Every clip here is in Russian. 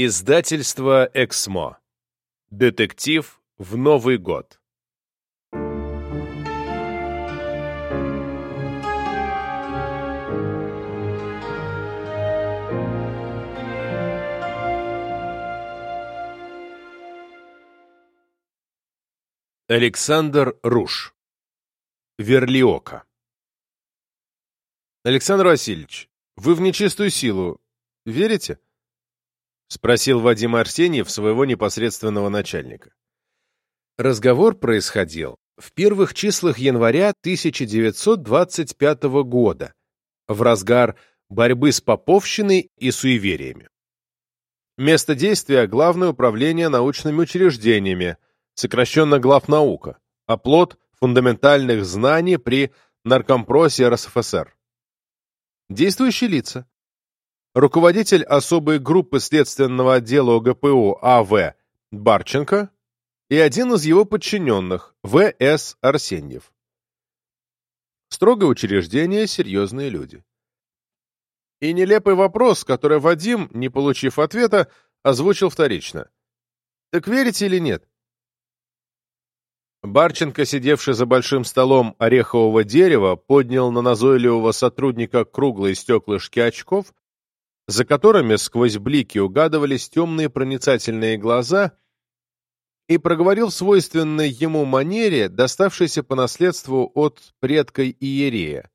Издательство «Эксмо». Детектив в Новый год. Александр Руш. Верлиока. Александр Васильевич, вы в нечистую силу верите? Спросил Вадим Арсеньев своего непосредственного начальника. Разговор происходил в первых числах января 1925 года, в разгар борьбы с поповщиной и суевериями. Место действия – Главное управление научными учреждениями, сокращенно Главнаука, оплот фундаментальных знаний при Наркомпросе РСФСР. Действующие лица руководитель особой группы следственного отдела ОГПУ А.В. Барченко и один из его подчиненных В.С. Арсеньев. Строгое учреждение, серьезные люди. И нелепый вопрос, который Вадим, не получив ответа, озвучил вторично. «Так верите или нет?» Барченко, сидевший за большим столом орехового дерева, поднял на назойливого сотрудника круглые стеклышки очков за которыми сквозь блики угадывались темные проницательные глаза, и проговорил в свойственной ему манере, доставшейся по наследству от предка Иерея.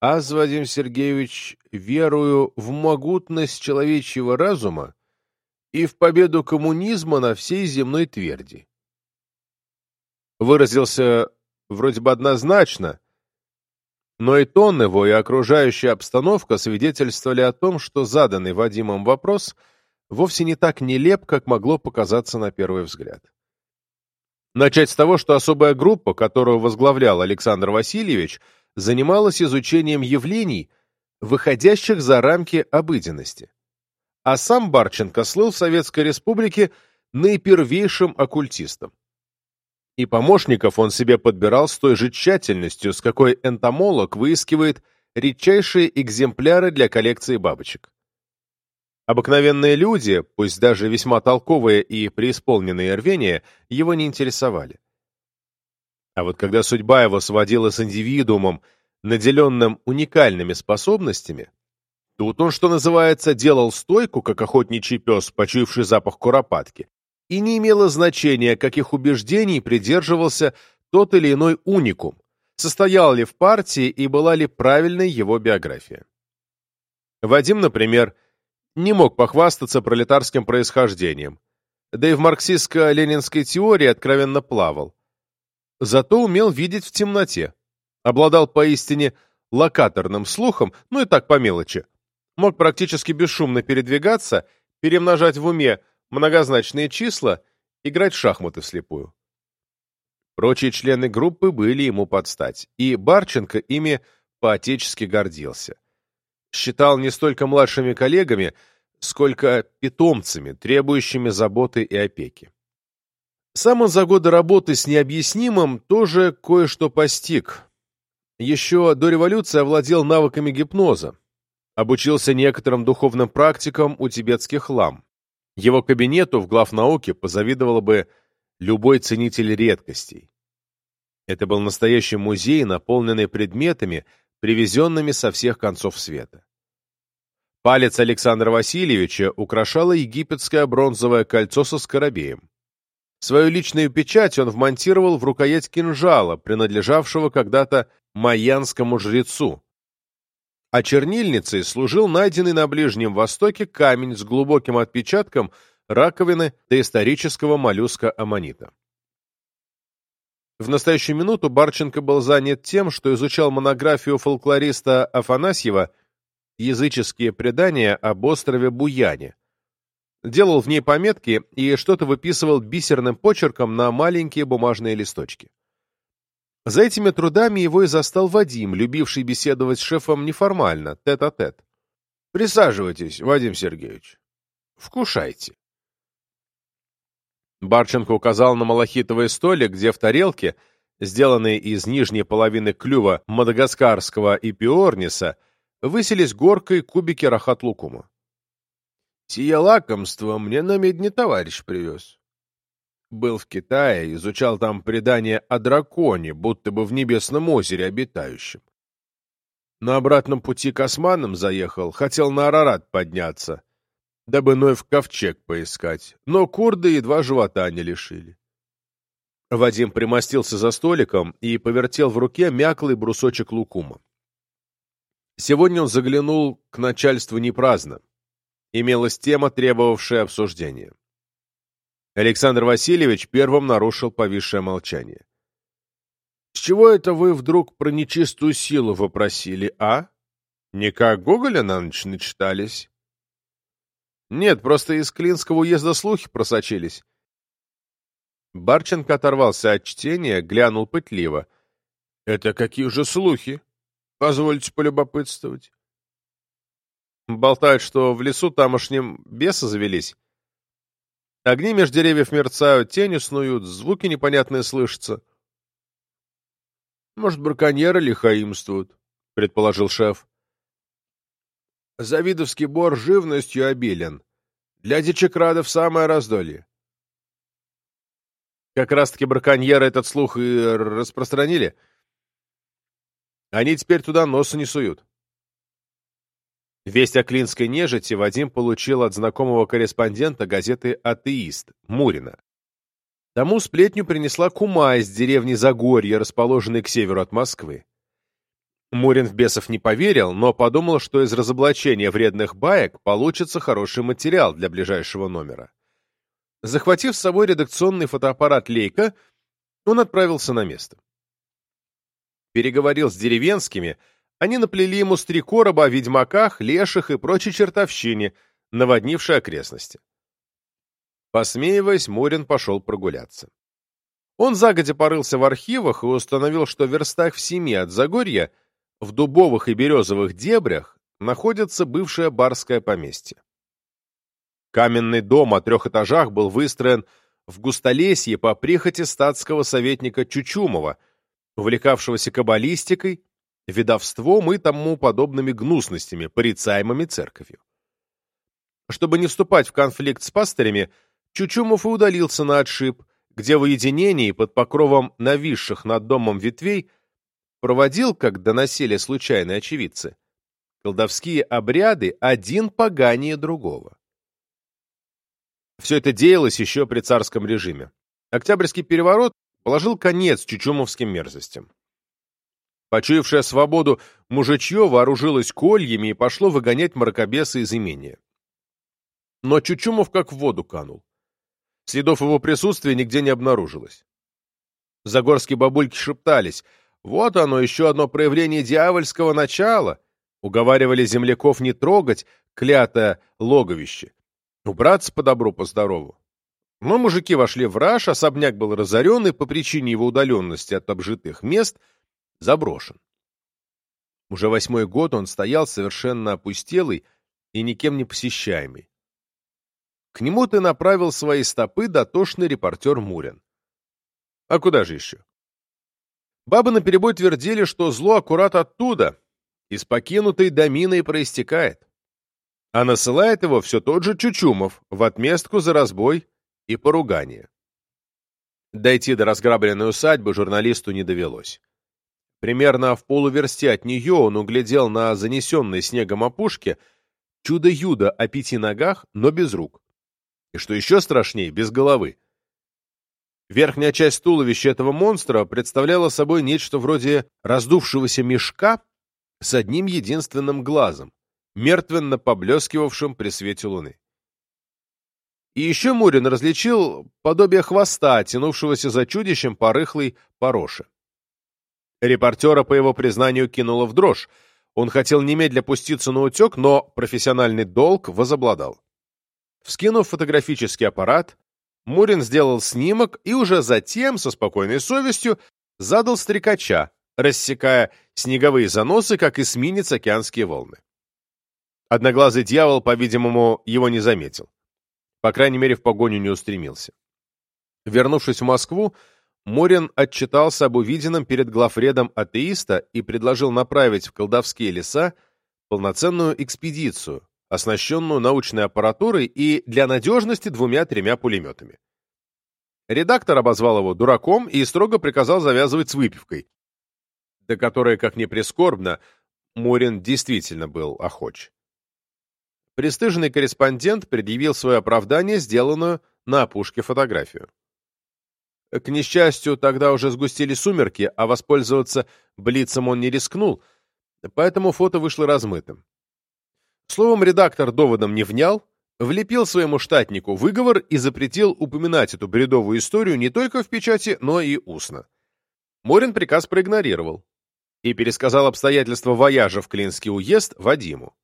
«Аз, Вадим Сергеевич, верую в могутность человечьего разума и в победу коммунизма на всей земной тверди». Выразился вроде бы однозначно, но и тон его, и окружающая обстановка свидетельствовали о том, что заданный Вадимом вопрос вовсе не так нелеп, как могло показаться на первый взгляд. Начать с того, что особая группа, которую возглавлял Александр Васильевич, занималась изучением явлений, выходящих за рамки обыденности. А сам Барченко слыл в Советской Республике наипервейшим оккультистом и помощников он себе подбирал с той же тщательностью, с какой энтомолог выискивает редчайшие экземпляры для коллекции бабочек. Обыкновенные люди, пусть даже весьма толковые и преисполненные рвения, его не интересовали. А вот когда судьба его сводила с индивидуумом, наделенным уникальными способностями, тут он, что называется, делал стойку, как охотничий пес, почуявший запах куропатки, и не имело значения, каких убеждений придерживался тот или иной уникум, состоял ли в партии и была ли правильной его биография. Вадим, например, не мог похвастаться пролетарским происхождением, да и в марксистско-ленинской теории откровенно плавал. Зато умел видеть в темноте, обладал поистине локаторным слухом, ну и так по мелочи, мог практически бесшумно передвигаться, перемножать в уме многозначные числа, играть в шахматы вслепую. Прочие члены группы были ему под стать, и Барченко ими поотечески гордился. Считал не столько младшими коллегами, сколько питомцами, требующими заботы и опеки. Сам он за годы работы с необъяснимым тоже кое-что постиг. Еще до революции овладел навыками гипноза, обучился некоторым духовным практикам у тибетских лам. Его кабинету в главнауке позавидовал бы любой ценитель редкостей. Это был настоящий музей, наполненный предметами, привезенными со всех концов света. Палец Александра Васильевича украшало египетское бронзовое кольцо со скоробеем. Свою личную печать он вмонтировал в рукоять кинжала, принадлежавшего когда-то майянскому жрецу, а чернильницей служил найденный на Ближнем Востоке камень с глубоким отпечатком раковины доисторического моллюска аммонита. В настоящую минуту Барченко был занят тем, что изучал монографию фолклориста Афанасьева «Языческие предания об острове Буяне». Делал в ней пометки и что-то выписывал бисерным почерком на маленькие бумажные листочки. За этими трудами его и застал Вадим, любивший беседовать с шефом неформально, тет-а-тет. -тет. «Присаживайтесь, Вадим Сергеевич. Вкушайте». Барченко указал на малахитовый столик, где в тарелке, сделанной из нижней половины клюва мадагаскарского эпиорниса, высились горкой кубики рахат-лукума. Сие лакомство мне на медне товарищ привез. Был в Китае, изучал там предание о драконе, будто бы в небесном озере обитающем. На обратном пути к османам заехал, хотел на Арарат подняться, дабы Ноев ковчег поискать, но курды едва живота не лишили. Вадим примостился за столиком и повертел в руке мяклый брусочек лукума. Сегодня он заглянул к начальству не праздно. Имелась тема, требовавшая обсуждения. Александр Васильевич первым нарушил повисшее молчание. — С чего это вы вдруг про нечистую силу вопросили, а? Не как Гоголя на ночь начитались? — Нет, просто из Клинского уезда слухи просочились. Барченко оторвался от чтения, глянул пытливо. — Это какие же слухи? Позвольте полюбопытствовать. Болтают, что в лесу тамошнем бесы завелись. Огни меж деревьев мерцают, тени снуют, звуки непонятные слышатся. Может, браконьеры лихаимствуют, — предположил шеф. Завидовский бор живностью обилен. Для дичекрадов самое раздолье. Как раз-таки браконьеры этот слух и распространили. Они теперь туда носа не суют. Весть о клинской нежити Вадим получил от знакомого корреспондента газеты «Атеист» Мурина. Тому сплетню принесла кума из деревни Загорье, расположенной к северу от Москвы. Мурин в бесов не поверил, но подумал, что из разоблачения вредных баек получится хороший материал для ближайшего номера. Захватив с собой редакционный фотоаппарат «Лейка», он отправился на место. Переговорил с деревенскими, они наплели ему с три короба о ведьмаках, леших и прочей чертовщине, наводнившей окрестности. Посмеиваясь, Морин пошел прогуляться. Он загодя порылся в архивах и установил, что в верстах в семи от Загорья, в дубовых и березовых дебрях, находится бывшее барское поместье. Каменный дом о трех этажах был выстроен в густолесье по прихоти статского советника Чучумова, увлекавшегося каббалистикой ведовством и тому подобными гнусностями, порицаемыми церковью. Чтобы не вступать в конфликт с пастырями, Чучумов и удалился на отшиб, где в уединении под покровом нависших над домом ветвей проводил, как доносили случайные очевидцы, колдовские обряды один поганее другого. Все это деялось еще при царском режиме. Октябрьский переворот положил конец чучумовским мерзостям. Почуявшая свободу мужичье вооружилось кольями и пошло выгонять мракобеса из имения. Но Чучумов как в воду канул. Следов его присутствия нигде не обнаружилось. Загорские бабульки шептались. Вот оно, еще одно проявление дьявольского начала. Уговаривали земляков не трогать клятое логовище. Убраться по добру, по здорову. Но мужики вошли в раж, особняк был разорен и по причине его удаленности от обжитых мест – заброшен. Уже восьмой год он стоял совершенно опустелый и никем не посещаемый. К нему ты направил свои стопы дотошный репортер Мурин. А куда же еще? Бабы наперебой твердили, что зло аккурат оттуда, из покинутой домины проистекает. А насылает его все тот же Чучумов в отместку за разбой и поругание. Дойти до разграбленной усадьбы журналисту не довелось. Примерно в полуверсте от нее он углядел на занесенной снегом опушке чудо-юдо о пяти ногах, но без рук. И что еще страшнее, без головы. Верхняя часть туловища этого монстра представляла собой нечто вроде раздувшегося мешка с одним единственным глазом, мертвенно поблескивавшим при свете луны. И еще Мурин различил подобие хвоста, тянувшегося за чудищем по рыхлой пороше. Репортера, по его признанию, кинуло в дрожь. Он хотел немедля пуститься на утек, но профессиональный долг возобладал. Вскинув фотографический аппарат, Мурин сделал снимок и уже затем, со спокойной совестью, задал стрекача, рассекая снеговые заносы, как эсминец океанские волны. Одноглазый дьявол, по-видимому, его не заметил. По крайней мере, в погоню не устремился. Вернувшись в Москву, Морин отчитался об увиденном перед главредом атеиста и предложил направить в колдовские леса полноценную экспедицию, оснащенную научной аппаратурой и для надежности двумя-тремя пулеметами. Редактор обозвал его дураком и строго приказал завязывать с выпивкой, до которой, как ни прискорбно, Мурин действительно был охоч. Престыженный корреспондент предъявил свое оправдание, сделанную на опушке фотографию. К несчастью, тогда уже сгустили сумерки, а воспользоваться блицем он не рискнул, поэтому фото вышло размытым. Словом, редактор доводом не внял, влепил своему штатнику выговор и запретил упоминать эту бредовую историю не только в печати, но и устно. Морин приказ проигнорировал и пересказал обстоятельства вояжа в Клинский уезд Вадиму.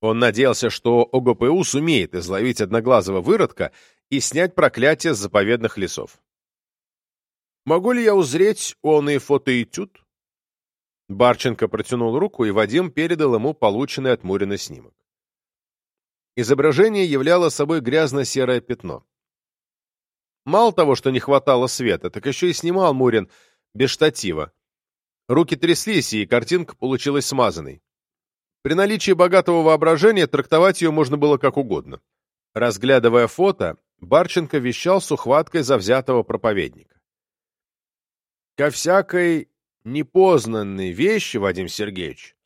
Он надеялся, что ОГПУ сумеет изловить одноглазого выродка и снять проклятие с заповедных лесов. «Могу ли я узреть он и фотоэтюд?» Барченко протянул руку, и Вадим передал ему полученный от Мурина снимок. Изображение являло собой грязно-серое пятно. Мало того, что не хватало света, так еще и снимал Мурин без штатива. Руки тряслись, и картинка получилась смазанной. При наличии богатого воображения трактовать ее можно было как угодно. Разглядывая фото, Барченко вещал с ухваткой завзятого проповедника. Ко всякой непознанной вещи, Вадим Сергеевич,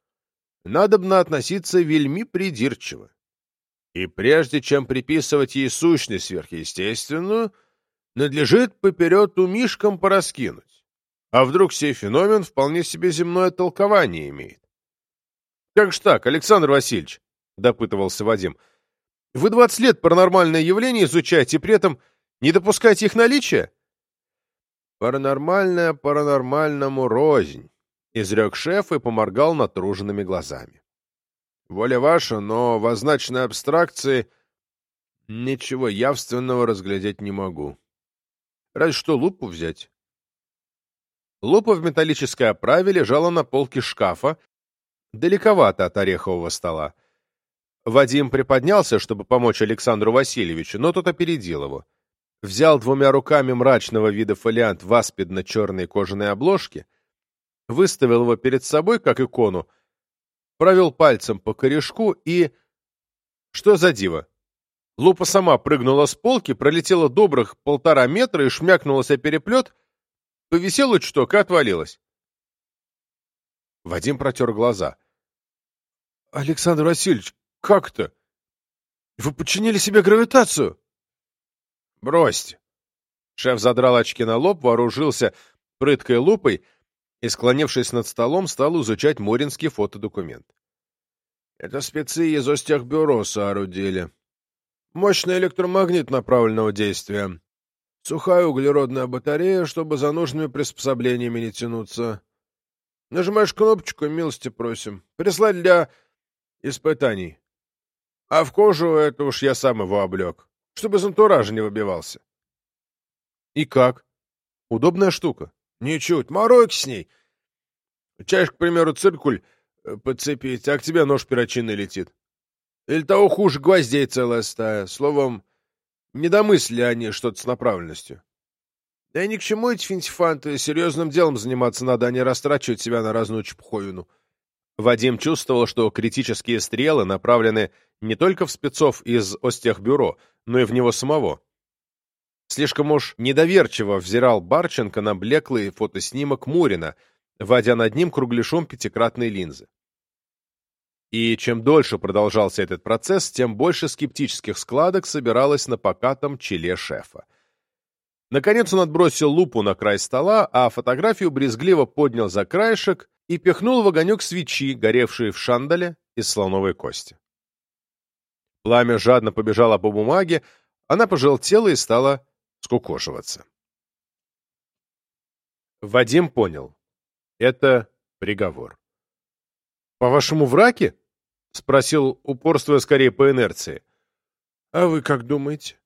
надобно относиться вельми придирчиво. И прежде чем приписывать ей сущность сверхъестественную, надлежит поперед умишкам пораскинуть. А вдруг сей феномен вполне себе земное толкование имеет? — Как ж так, Александр Васильевич? — допытывался Вадим. — Вы двадцать лет паранормальные явления изучаете, и при этом не допускаете их наличия? Паранормальное паранормальному рознь, — изрек шеф и поморгал натруженными глазами. Воля ваша, но в означенной абстракции ничего явственного разглядеть не могу. Разве что лупу взять. Лупа в металлической оправе лежала на полке шкафа, далековато от орехового стола. Вадим приподнялся, чтобы помочь Александру Васильевичу, но тот опередил его взял двумя руками мрачного вида фолиант в аспидно-черной кожаной обложке, выставил его перед собой, как икону, провел пальцем по корешку и... Что за диво? Лупа сама прыгнула с полки, пролетела добрых полтора метра и шмякнулась о переплет, повисела чуток и отвалилась. Вадим протер глаза. — Александр Васильевич, как-то? Вы подчинили себе гравитацию? Бросьте. Шеф задрал очки на лоб, вооружился прыткой лупой и, склонившись над столом, стал изучать Моринский фотодокумент. Это спецы из Остехбюро соорудили. Мощный электромагнит направленного действия. Сухая углеродная батарея, чтобы за нужными приспособлениями не тянуться. Нажимаешь кнопочку, милости просим. Прислать для испытаний. А в кожу это уж я сам его облег чтобы из антуража не выбивался. И как? Удобная штука. Ничуть. Моройки с ней. Чаешь, к примеру, циркуль э, подцепить, а к тебе нож перочинный летит. Или того хуже, гвоздей целая стая. Словом, недомысли они что-то с направленностью. Да и ни к чему эти финтифанты. Серьезным делом заниматься надо, а не растрачивать себя на разную чепуховину. Вадим чувствовал, что критические стрелы направлены не только в спецов из Остехбюро, но и в него самого. Слишком уж недоверчиво взирал Барченко на блеклый фотоснимок Мурина, водя над ним кругляшом пятикратной линзы. И чем дольше продолжался этот процесс, тем больше скептических складок собиралось на покатом челе шефа. Наконец он отбросил лупу на край стола, а фотографию брезгливо поднял за краешек и пихнул в огонек свечи, горевшие в шандале из слоновой кости. Пламя жадно побежало по бумаге, она пожелтела и стала скукошиваться. Вадим понял. Это приговор. «По-вашему, враки?» — спросил, упорствуя скорее по инерции. «А вы как думаете?»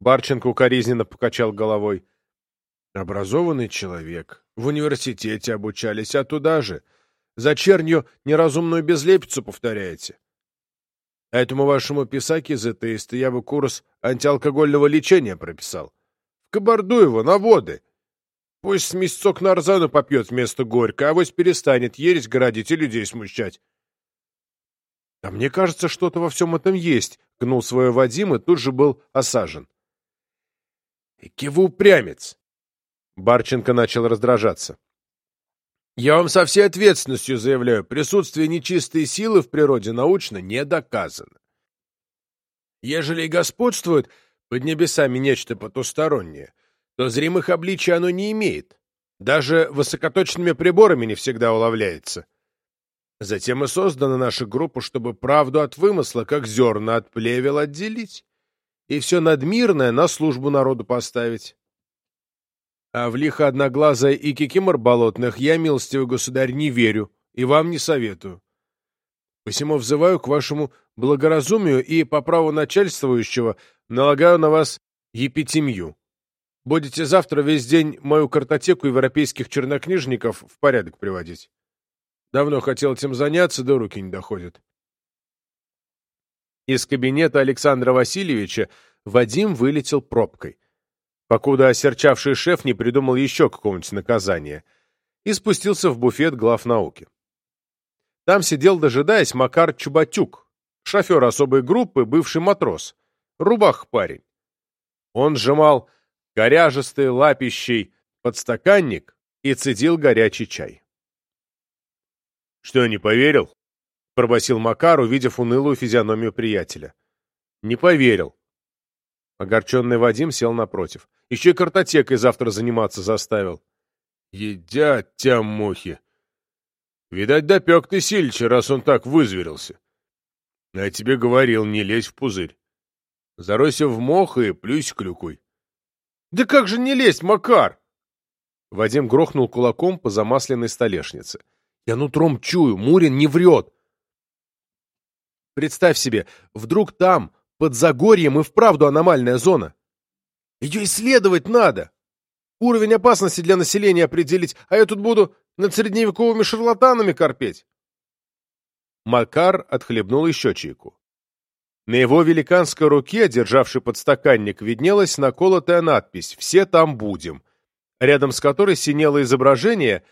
Барченко укоризненно покачал головой. «Образованный человек. В университете обучались, а туда же. За чернью неразумную безлепицу повторяете. Этому вашему писаке зетеиста я бы курс антиалкогольного лечения прописал. В кабарду его, на воды. Пусть с месяцок нарзану попьет вместо горько, а вось перестанет ересь городить и людей смущать. А мне кажется, что-то во всем этом есть, гнул свое Вадим и тут же был осажен. Эки вы упрямец! Барченко начал раздражаться. Я вам со всей ответственностью заявляю, присутствие нечистой силы в природе научно не доказано. Ежели и господствует под небесами нечто потустороннее, то зримых обличий оно не имеет. Даже высокоточными приборами не всегда уловляется. Затем и создана наша группа, чтобы правду от вымысла, как зерна от плевел, отделить. И все надмирное на службу народу поставить. А в лихо одноглазое и кикимор болотных я, милостивый государь, не верю и вам не советую. Посему взываю к вашему благоразумию и, по праву начальствующего, налагаю на вас епитемью. Будете завтра весь день мою картотеку европейских чернокнижников в порядок приводить. Давно хотел этим заняться, да руки не доходят. Из кабинета Александра Васильевича Вадим вылетел пробкой покуда осерчавший шеф не придумал еще какого-нибудь наказания, и спустился в буфет глав науки. Там сидел, дожидаясь, Макар Чубатюк, шофер особой группы, бывший матрос, рубах парень. Он сжимал коряжистый лапищей подстаканник и цедил горячий чай. — Что, не поверил? — пробасил Макар, увидев унылую физиономию приятеля. — Не поверил. Огорченный Вадим сел напротив. Еще и картотекой завтра заниматься заставил. Едят тебя мухи. Видать, допек ты Сильча, раз он так вызверился. А тебе говорил, не лезь в пузырь. Заройся в мох и плюсь клюкой. Да как же не лезть, Макар? Вадим грохнул кулаком по замасленной столешнице. Я нутром чую, Мурин не врет. Представь себе, вдруг там, под Загорьем, и вправду аномальная зона. Ее исследовать надо. Уровень опасности для населения определить, а я тут буду над средневековыми шарлатанами корпеть. Макар отхлебнул еще чайку. На его великанской руке, державшей подстаканник, виднелась наколотая надпись «Все там будем», рядом с которой синело изображение,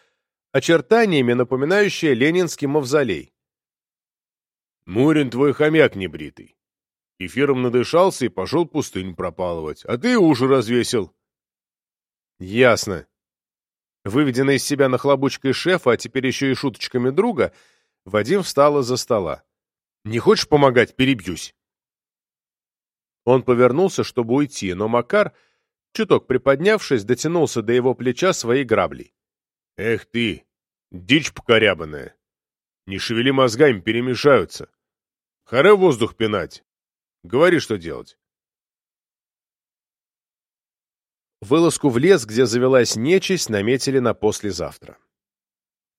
очертаниями напоминающее ленинский мавзолей. «Мурин твой хомяк небритый. Эфиром надышался и пошел пустынь пропалывать. А ты уши развесил. Ясно. Выведенный из себя нахлобучкой шефа, а теперь еще и шуточками друга, Вадим встал из-за стола. «Не хочешь помогать? Перебьюсь!» Он повернулся, чтобы уйти, но Макар, чуток приподнявшись, дотянулся до его плеча своей граблей. «Эх ты, дичь покорябанная! Не шевели мозгами, перемешаются! Харе воздух пинать! Говори, что делать. Вылазку в лес, где завелась нечисть, наметили на послезавтра.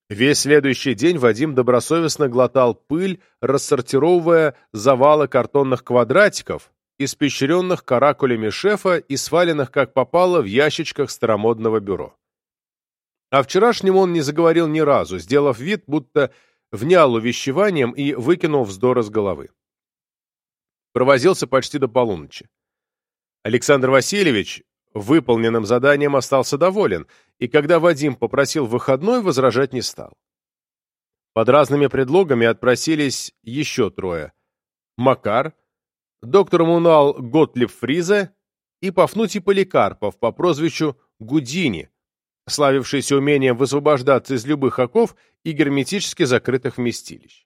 Весь следующий день Вадим добросовестно глотал пыль, рассортировывая завалы картонных квадратиков, испещренных каракулями шефа и сваленных как попало в ящичках старомодного бюро. О вчерашнем он не заговорил ни разу, сделав вид, будто внял увещеванием и выкинул вздор из головы провозился почти до полуночи. Александр Васильевич выполненным заданием остался доволен, и когда Вадим попросил выходной, возражать не стал. Под разными предлогами отпросились еще трое. Макар, доктор Мунал Готлиб Фризе и Пафнутий Поликарпов по прозвищу Гудини, славившийся умением высвобождаться из любых оков и герметически закрытых вместилищ.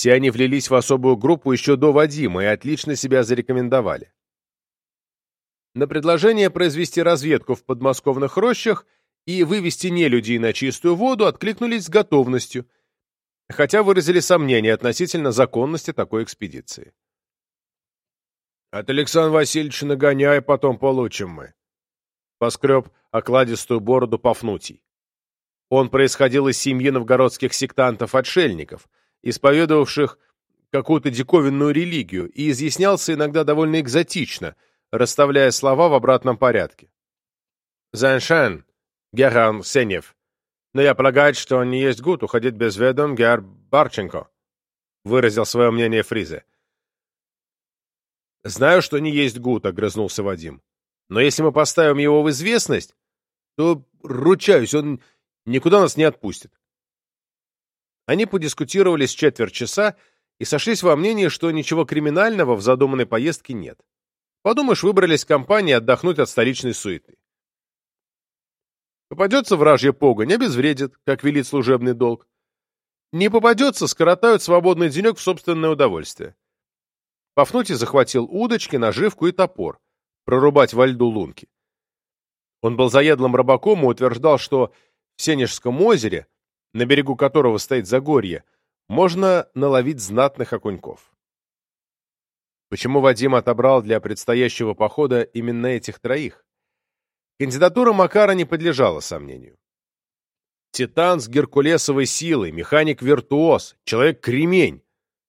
Все они влились в особую группу еще до Вадима и отлично себя зарекомендовали. На предложение произвести разведку в подмосковных рощах и вывести нелюдей на чистую воду откликнулись с готовностью, хотя выразили сомнения относительно законности такой экспедиции. «От Александра Васильевича нагоняй, потом получим мы», — поскреб окладистую бороду Пафнутий. Он происходил из семьи новгородских сектантов-отшельников — исповедовавших какую-то диковинную религию, и изъяснялся иногда довольно экзотично, расставляя слова в обратном порядке. «Зайншен, Herr Арсеньев, но я полагаю, что не есть gut уходить без ведом Herr Барченко», выразил свое мнение Фризе. «Знаю, что не есть gut», — огрызнулся Вадим. «Но если мы поставим его в известность, то, ручаюсь, он никуда нас не отпустит. Они подискутировали с четверть часа и сошлись во мнении, что ничего криминального в задуманной поездке нет. Подумаешь, выбрались в компании отдохнуть от столичной суеты. Попадется вражья погонь, обезвредит, как велит служебный долг. Не попадется, скоротают свободный денек в собственное удовольствие. Пафнутий захватил удочки, наживку и топор. Прорубать во льду лунки. Он был заядлым рыбаком и утверждал, что в Сенежском озере, на берегу которого стоит Загорье, можно наловить знатных окуньков. Почему Вадим отобрал для предстоящего похода именно этих троих? Кандидатура Макара не подлежала сомнению. Титан с геркулесовой силой, механик-виртуоз, человек-кремень.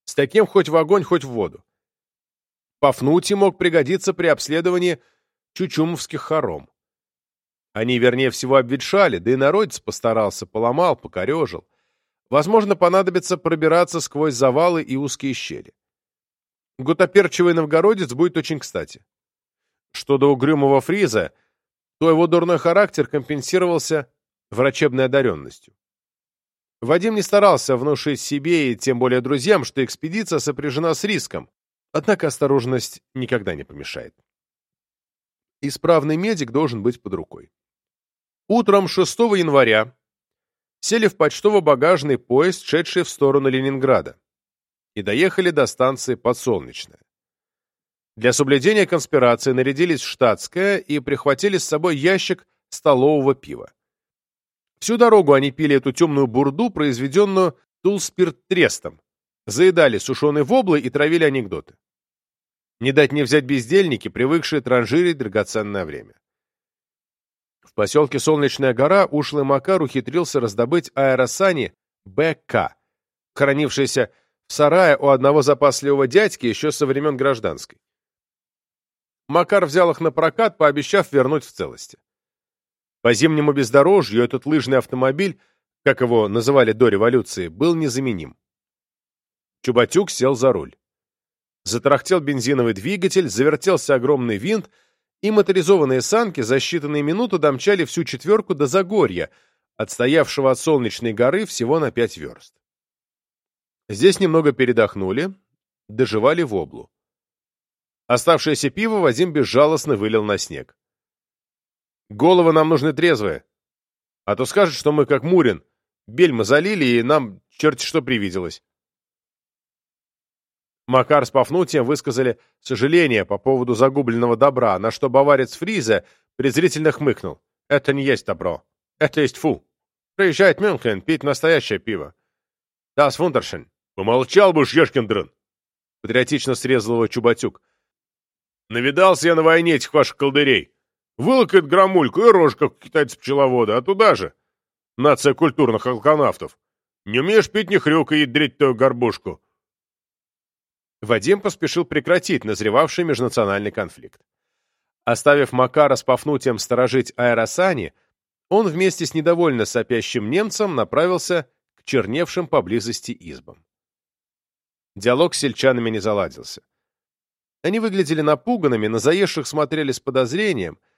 С таким хоть в огонь, хоть в воду. Пафнутий мог пригодиться при обследовании чучумовских хором. Они, вернее всего, обветшали, да и народец постарался, поломал, покорежил. Возможно, понадобится пробираться сквозь завалы и узкие щели. Гутоперчивый новгородец будет очень кстати. Что до угрюмого фриза, то его дурной характер компенсировался врачебной одаренностью. Вадим не старался внушить себе и тем более друзьям, что экспедиция сопряжена с риском, однако осторожность никогда не помешает. Исправный медик должен быть под рукой. Утром 6 января сели в почтово-багажный поезд, шедший в сторону Ленинграда, и доехали до станции Подсолнечная. Для соблюдения конспирации нарядились в штатское и прихватили с собой ящик столового пива. Всю дорогу они пили эту темную бурду, произведенную тулспирт-трестом, заедали сушеные воблы и травили анекдоты. Не дать не взять бездельники, привыкшие транжирить драгоценное время. В поселке Солнечная гора ушлый Макар ухитрился раздобыть аэросани БК, хранившиеся в сарае у одного запасливого дядьки еще со времен гражданской. Макар взял их на прокат, пообещав вернуть в целости. По зимнему бездорожью этот лыжный автомобиль, как его называли до революции, был незаменим. Чубатюк сел за руль. Затарахтел бензиновый двигатель, завертелся огромный винт, и моторизованные санки за считанные минуты домчали всю четверку до Загорья, отстоявшего от Солнечной горы всего на пять верст. Здесь немного передохнули, доживали в облу. Оставшееся пиво Вадим безжалостно вылил на снег. Головы нам нужны трезвые. А то скажут, что мы как Мурин. Бельма залили, и нам черти что привиделось. Макар с Пафнутием высказали сожаление по поводу загубленного добра, на что баварец Фриза презрительно хмыкнул. Это не есть добро. Это есть фу. Приезжает Мюнхен пить настоящее пиво. Das Wunderschön. Помолчал бы, Ешкин дрын. Патриотично срезал его Чубатюк. Навидался я на войне этих ваших колдырей. Вылокает громульку и рожь, как китайцы-пчеловода, а туда же. Нация культурных алканавтов. Не умеешь пить, не хрюкай, ядрить твою горбушку. Вадим поспешил прекратить назревавший межнациональный конфликт. Оставив Макара с Пафнутием сторожить аэросани, он вместе с недовольно сопящим немцем направился к черневшим поблизости избам. Диалог с сельчанами не заладился. Они выглядели напуганными, на заезжих смотрели с подозрением —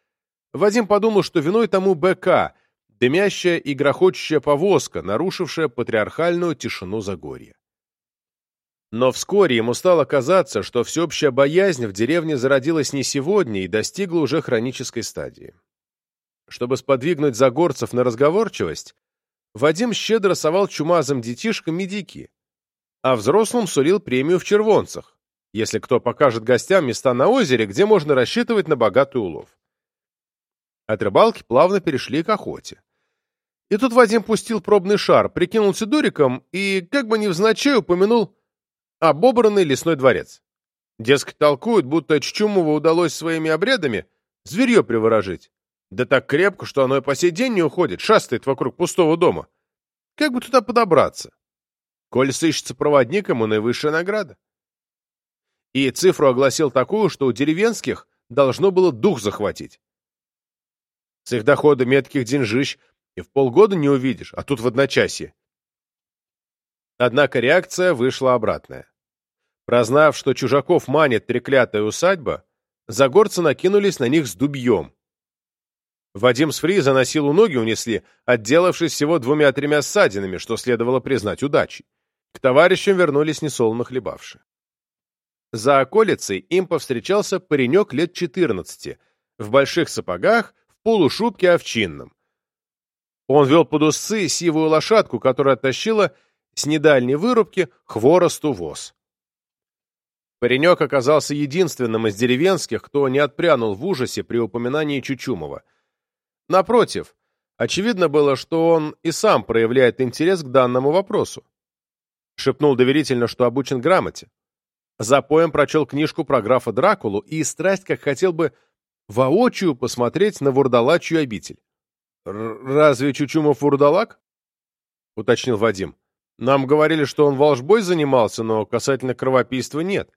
Вадим подумал, что виной тому БК, дымящая и грохочущая повозка, нарушившая патриархальную тишину Загорья. Но вскоре ему стало казаться, что всеобщая боязнь в деревне зародилась не сегодня и достигла уже хронической стадии. Чтобы сподвигнуть загорцев на разговорчивость, Вадим щедро совал чумазым детишкам медики, а взрослым сулил премию в червонцах, если кто покажет гостям места на озере, где можно рассчитывать на богатый улов. От рыбалки плавно перешли к охоте. И тут Вадим пустил пробный шар, прикинулся дуриком и, как бы невзначай, упомянул обобранный лесной дворец. Дескать, толкуют, будто Чучумову удалось своими обрядами зверье приворожить. Да так крепко, что оно и по сей день не уходит, шастает вокруг пустого дома. Как бы туда подобраться? Коль сыщется проводник, ему наивысшая награда. И цифру огласил такую, что у деревенских должно было дух захватить. С их дохода метких деньжищ и в полгода не увидишь, а тут в одночасье. Однако реакция вышла обратная. Прознав, что чужаков манит треклятая усадьба, загорцы накинулись на них с дубьем. Вадим с Фриза на силу ноги унесли, отделавшись всего двумя-тремя ссадинами, что следовало признать удачей. К товарищам вернулись несолоно хлебавши. За околицей им повстречался паренек лет четырнадцати, в больших сапогах, в полушубке овчинном. Он вел под усы сивую лошадку, которая оттащила с недальней вырубки хворосту воз. Паренек оказался единственным из деревенских, кто не отпрянул в ужасе при упоминании Чучумова. Напротив, очевидно было, что он и сам проявляет интерес к данному вопросу. Шепнул доверительно, что обучен грамоте. За поем прочел книжку про графа Дракулу и страсть как хотел бы воочию посмотреть на вурдалачью обитель. «Разве Чучумов вурдалак?» — уточнил Вадим. «Нам говорили, что он волжбой занимался, но касательно кровопийства нет».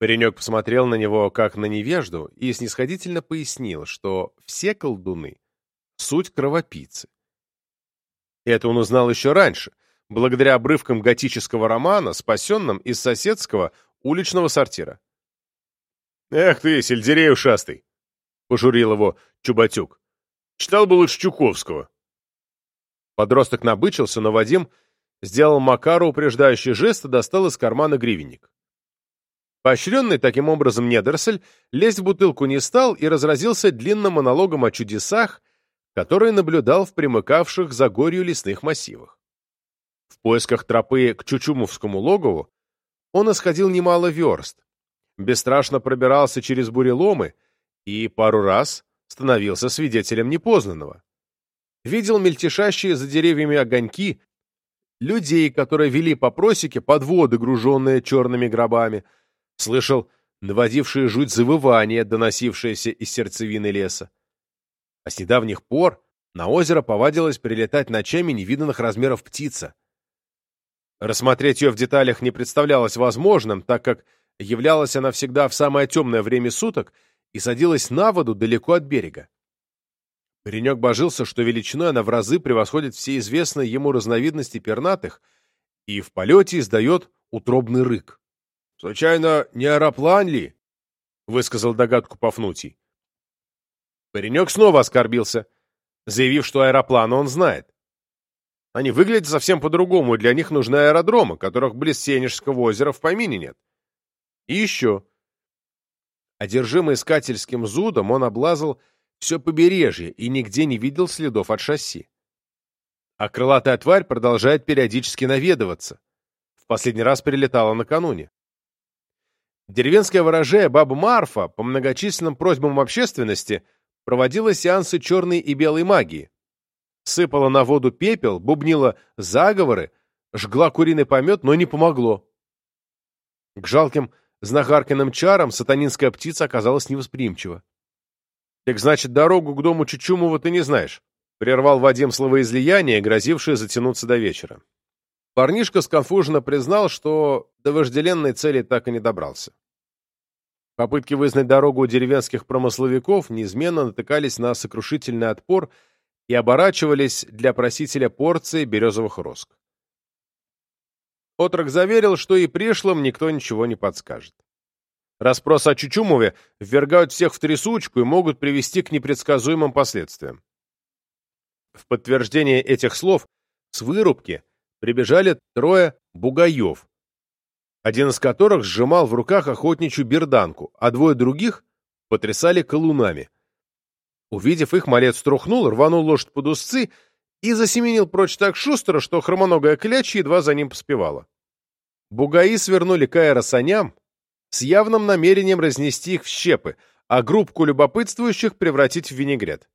Паренек посмотрел на него как на невежду и снисходительно пояснил, что все колдуны — суть кровопийцы. Это он узнал еще раньше, благодаря обрывкам готического романа, спасенным из соседского уличного сортира. «Эх ты, сельдерей ушастый!» — пожурил его Чубатюк. «Читал бы лучше Чуковского». Подросток набычился, но Вадим сделал Макару упреждающий жест и достал из кармана гривенник. Поощренный таким образом недоросль лезть в бутылку не стал и разразился длинным монологом о чудесах, которые наблюдал в примыкавших за горью лесных массивах. В поисках тропы к Чучумовскому логову он исходил немало верст, бесстрашно пробирался через буреломы и пару раз становился свидетелем непознанного. Видел мельтешащие за деревьями огоньки, людей, которые вели по просеке подводы, груженные черными гробами, слышал наводившие жуть завывания, доносившиеся из сердцевины леса. А с недавних пор на озеро повадилась прилетать ночами невиданных размеров птица. Рассмотреть ее в деталях не представлялось возможным, так как являлась она всегда в самое темное время суток и садилась на воду далеко от берега. Паренек божился, что величиной она в разы превосходит все известные ему разновидности пернатых и в полете издает утробный рык. «Случайно не аэроплан ли?» — высказал догадку Пафнутий. Паренек снова оскорбился, заявив, что аэроплан он знает. Они выглядят совсем по-другому, для них нужны аэродромы, которых близ Сенежского озера в помине нет. И еще. Одержимый искательским зудом, он облазал все побережье и нигде не видел следов от шасси. А крылатая тварь продолжает периодически наведываться. В последний раз прилетала накануне. Деревенская ворожея баба Марфа по многочисленным просьбам общественности проводила сеансы черной и белой магии. Сыпала на воду пепел, бубнила заговоры, жгла куриный помет, но не помогло. К жалким знахаркиным чарам сатанинская птица оказалась невосприимчива. «Так значит, дорогу к дому Чучумова ты не знаешь?» — прервал Вадим словоизлияние, грозившее затянуться до вечера. Парнишка сконфуженно признал, что до вожделенной цели так и не добрался. Попытки вызнать дорогу у деревенских промысловиков неизменно натыкались на сокрушительный отпор и оборачивались для просителя порции березовых роск. Отрок заверил, что и пришлым никто ничего не подскажет. Распрос о Чучумове ввергают всех в трясучку и могут привести к непредсказуемым последствиям. В подтверждение этих слов с вырубки прибежали трое бугаев, один из которых сжимал в руках охотничью берданку, а двое других потрясали колунами. Увидев их, малец струхнул, рванул лошадь под узцы и засеменил прочь так шустро, что хромоногая кляча едва за ним поспевала. Бугаи свернули Каэра саням с явным намерением разнести их в щепы, а группку любопытствующих превратить в винегрет.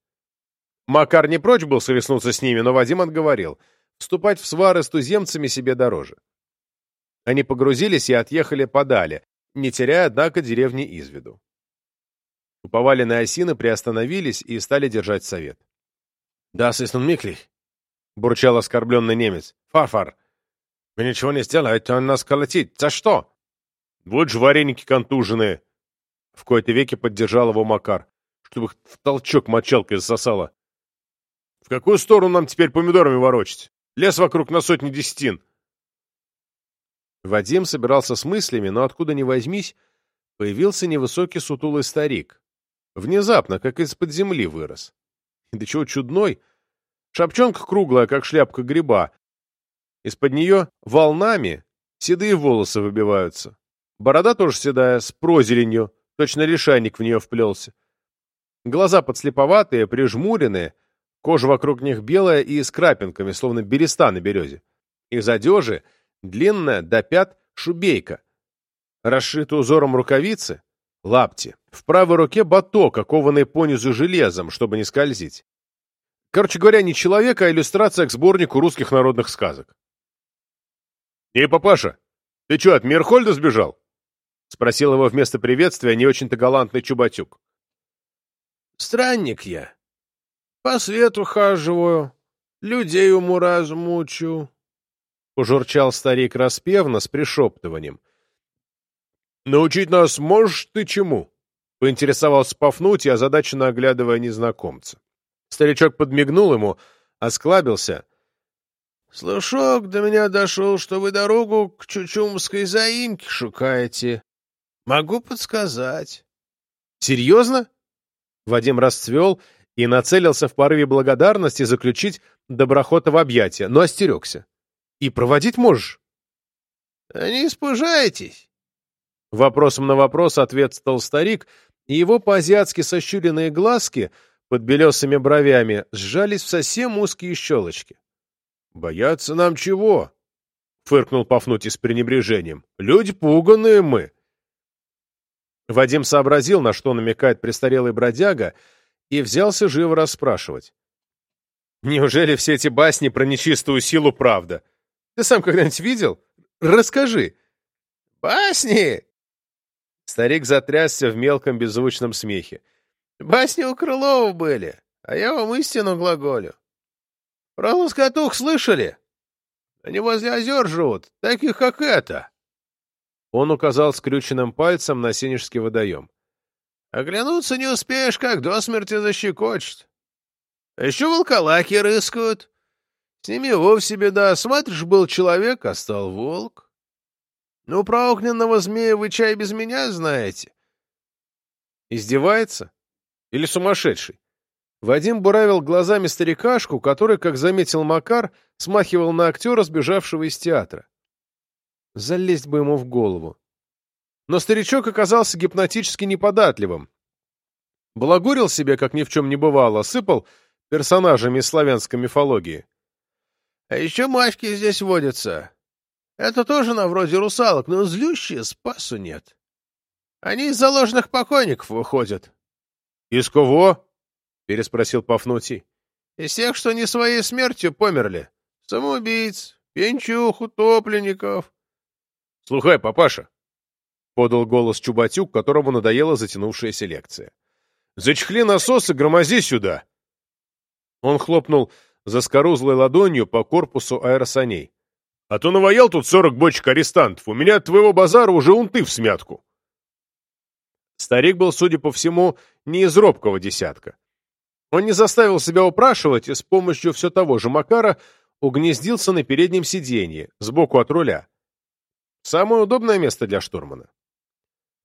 Макар не прочь был схлестнуться с ними, но Вадим отговорил. Вступать в свары с туземцами себе дороже. Они погрузились и отъехали подали, не теряя, однако, деревни из виду. У поваленной осины приостановились и стали держать совет. «Да, сыснун Миклих», — бурчал оскорбленный немец. «Фарфар, вы ничего не сделаете, он нас колотит. За что?» «Вот же вареники контуженные!» В кои-то веке поддержал его Макар, чтобы их в толчок мочалкой засосало. «В какую сторону нам теперь помидорами ворочать? Лес вокруг на сотни десятин!» Вадим собирался с мыслями, но откуда ни возьмись, появился невысокий сутулый старик. Внезапно, как из-под земли вырос. И чего чудной. Шапчонка круглая, как шляпка гриба. Из-под нее волнами седые волосы выбиваются. Борода тоже седая, с прозеленью, точно лишайник в нее вплелся. Глаза подслеповатые, прижмуренные, кожа вокруг них белая и с крапинками, словно береста на березе. Из одежи длинная до пят шубейка, расшита узором рукавицы, лапти. В правой руке баток, окованный понизу железом, чтобы не скользить. Короче говоря, не человек, а иллюстрация к сборнику русских народных сказок. «Эй, папаша, ты что, от Мирхольда сбежал?» — спросил его вместо приветствия не очень-то галантный Чубатюк. «Странник я. По свету хаживаю, людей уму-разу мучу», — пожурчал старик распевно с пришептыванием. «Научить нас можешь ты чему?» — поинтересовался Пафнутий, озадаченно оглядывая незнакомца. Старичок подмигнул ему, осклабился. «Слушок до меня дошел, что вы дорогу к Чучумской заимке шукаете. Могу подсказать». «Серьезно?» Вадим расцвел и нацелился в порыве благодарности заключить доброхота в объятия, но остерегся. «И проводить можешь?» «А не испужайтесь. Вопросом на вопрос ответствовал старик, и его по-азиатски сощуренные глазки под белесыми бровями сжались в совсем узкие щелочки. «Бояться нам чего?» — фыркнул Пафнутий с пренебрежением. «Люди пуганые мы!» Вадим сообразил, на что намекает престарелый бродяга, и взялся живо расспрашивать. «Неужели все эти басни про нечистую силу правда? Ты сам когда-нибудь видел? Расскажи!» «Басни!» Старик затрясся в мелком беззвучном смехе. «Басни у Крылова были, а я вам истину глаголю. Про лоскотух слышали? Они возле озер живут, таких, как это». Он указал скрюченным пальцем на Сенежский водоем. «Оглянуться не успеешь, как до смерти защекочет. А еще волколаки рыскают. С ними вовсе беда. Смотришь, был человек, а стал волк. Ну, про огненного змея вы чай без меня знаете. Издевается? Или сумасшедший? Вадим буравил глазами старикашку, который, как заметил Макар, смахивал на актера, сбежавшего из театра. Залезть бы ему в голову. Но старичок оказался гипнотически неподатливым. Балагурил себе, как ни в чем не бывало, сыпал персонажами из славянской мифологии. — А еще мачки здесь водятся. Это тоже на вроде русалок, но злющие спасу нет. Они из заложенных покойников выходят. — Из кого? — переспросил Пафнутий. — Из тех, что не своей смертью померли. Самоубийц, пенчух, утопленников. — Слухай, папаша, — подал голос Чубатюк, которому надоела затянувшаяся лекция. — Зачхли насос и громози сюда! Он хлопнул заскорузлой ладонью по корпусу аэросаней. А то наваял тут сорок бочек арестантов. У меня от твоего базара уже унты в смятку. Старик был, судя по всему, не из робкого десятка. Он не заставил себя упрашивать и с помощью все того же Макара угнездился на переднем сиденье, сбоку от руля. Самое удобное место для штурмана.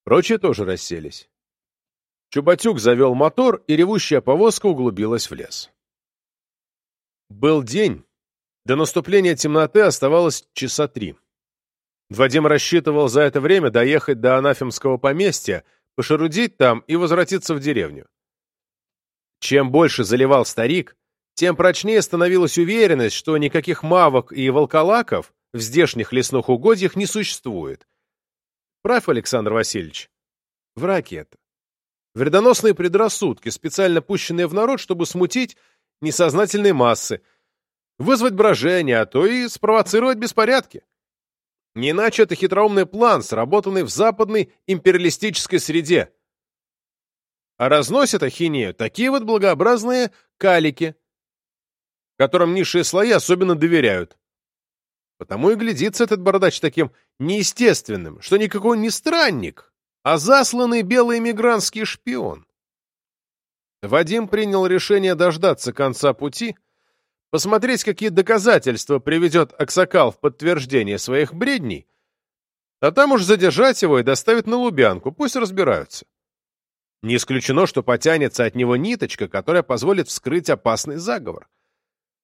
Прочие тоже расселись. Чубатюк завел мотор, и ревущая повозка углубилась в лес. Был день, до наступления темноты оставалось часа три. Вадим рассчитывал за это время доехать до анафемского поместья, пошерудить там и возвратиться в деревню. Чем больше заливал старик, тем прочнее становилась уверенность, что никаких мавок и волколаков в здешних лесных угодьях не существует. Прав, Александр Васильевич? Враки это. Вредоносные предрассудки, специально пущенные в народ, чтобы смутить несознательные массы, вызвать брожение, а то и спровоцировать беспорядки. Не иначе это хитроумный план, сработанный в западной империалистической среде. А разносят ахинею такие вот благообразные калики, которым низшие слои особенно доверяют. Потому и глядится этот бородач таким неестественным, что никакой не странник, а засланный белый эмигрантский шпион. Вадим принял решение дождаться конца пути — посмотреть, какие доказательства приведет Аксакал в подтверждение своих бредней, а там уж задержать его и доставить на Лубянку, пусть разбираются. Не исключено, что потянется от него ниточка, которая позволит вскрыть опасный заговор.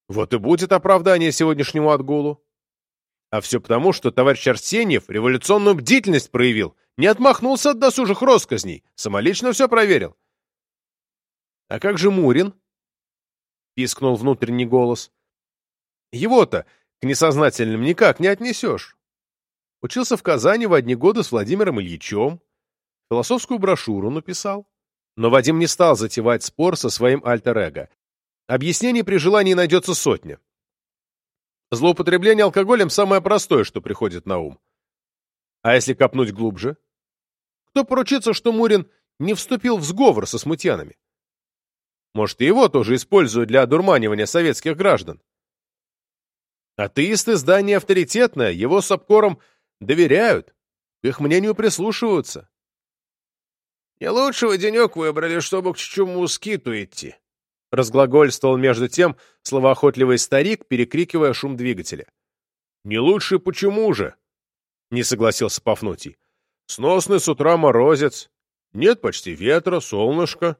Вот и будет оправдание сегодняшнему отгулу. А все потому, что товарищ Арсеньев революционную бдительность проявил, не отмахнулся от досужих росказней, самолично все проверил. — А как же Мурин? — пискнул внутренний голос. — Его-то к несознательным никак не отнесешь. Учился в Казани в одни годы с Владимиром Ильичем, философскую брошюру написал. Но Вадим не стал затевать спор со своим альтер-эго. Объяснений при желании найдется сотня. Злоупотребление алкоголем – самое простое, что приходит на ум. А если копнуть глубже? Кто поручится, что Мурин не вступил в сговор со смутьянами? Может, и его тоже используют для одурманивания советских граждан? Атеисты – здание авторитетное, его с обкором доверяют, к их мнению прислушиваются. «Не лучшего денек выбрали, чтобы к чуму скиту идти», — разглагольствовал между тем словоохотливый старик, перекрикивая шум двигателя. «Не лучше почему же?» — не согласился Пафнутий. «Сносный с утра морозец. Нет почти ветра, солнышко».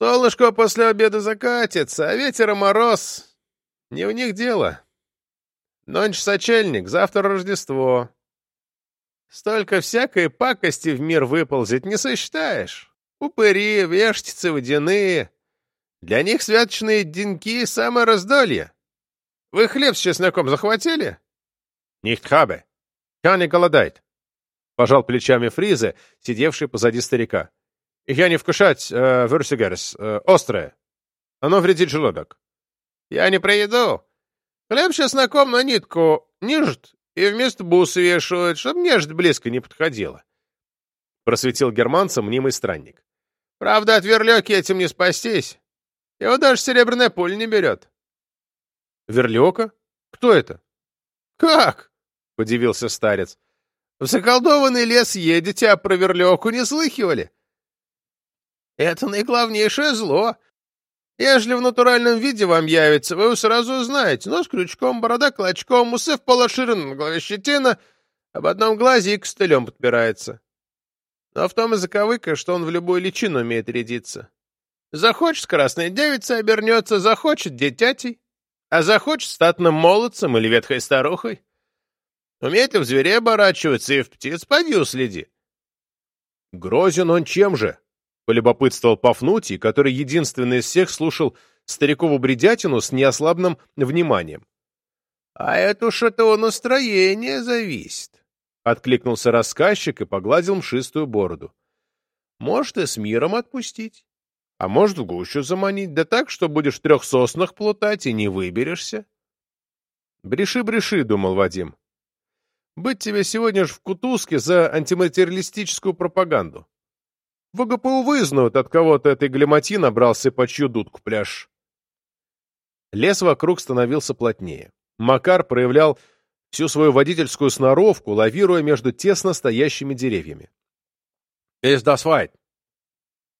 «Солнышко после обеда закатится, а ветер и мороз. Не в них дело. Нонч сочельник, завтра Рождество. Столько всякой пакости в мир выползет, не сосчитаешь. Упыри, вештицы водяные. Для них святочные деньки — самое раздолье. Вы хлеб с чесноком захватили? Nicht habe. Я не голодает. Пожал плечами Фриза, сидевший позади старика. Я не вкушать э, вюрсигерс, э, острое. Оно вредит желудок. Я не проеду. Хлеб с чесноком на нитку нижет и вместо бусы вешают, чтобы нежить близко не подходила. Просветил германца мнимый странник. Правда, от верлеки этим не спастись. Его даже серебряная пуля не берет. Верлека? Кто это? Как? — подивился старец. В заколдованный лес едете, а про верлеку не слыхивали? Это наиглавнейшее зло. Ежели в натуральном виде вам явится, вы сразу узнаете. Нос крючком, борода клочком, усы в полоширина, на голове щетина, об одном глазе и костылем подпирается. Но в том и заковыка, что он в любую личину умеет рядиться. Захочет красной девицей обернется, захочет детятей, а захочет статным молодцем или ветхой старухой. Умеет и в зверей оборачиваться, и в птиц, поди уследи. Грозен он чем же? Полюбопытствовал Пафнутий, который единственный из всех слушал старикову бредятину с неослабным вниманием. — А это уж от его настроения зависит, — откликнулся рассказчик и погладил мшистую бороду. — Может, и с миром отпустить а может, в гущу заманить, да так, что будешь в трех соснах плутать и не выберешься. «Бреши, бреши», — думал Вадим. «Быть тебе сегодня ж в кутузке за антиматериалистическую пропаганду. В ОГПУ вызнают, от кого-то этой глимати набрался по чью дудку пляж». Лес вокруг становился плотнее. Макар проявлял всю свою водительскую сноровку, лавируя между тесно стоящими деревьями. «Ist das weit?» —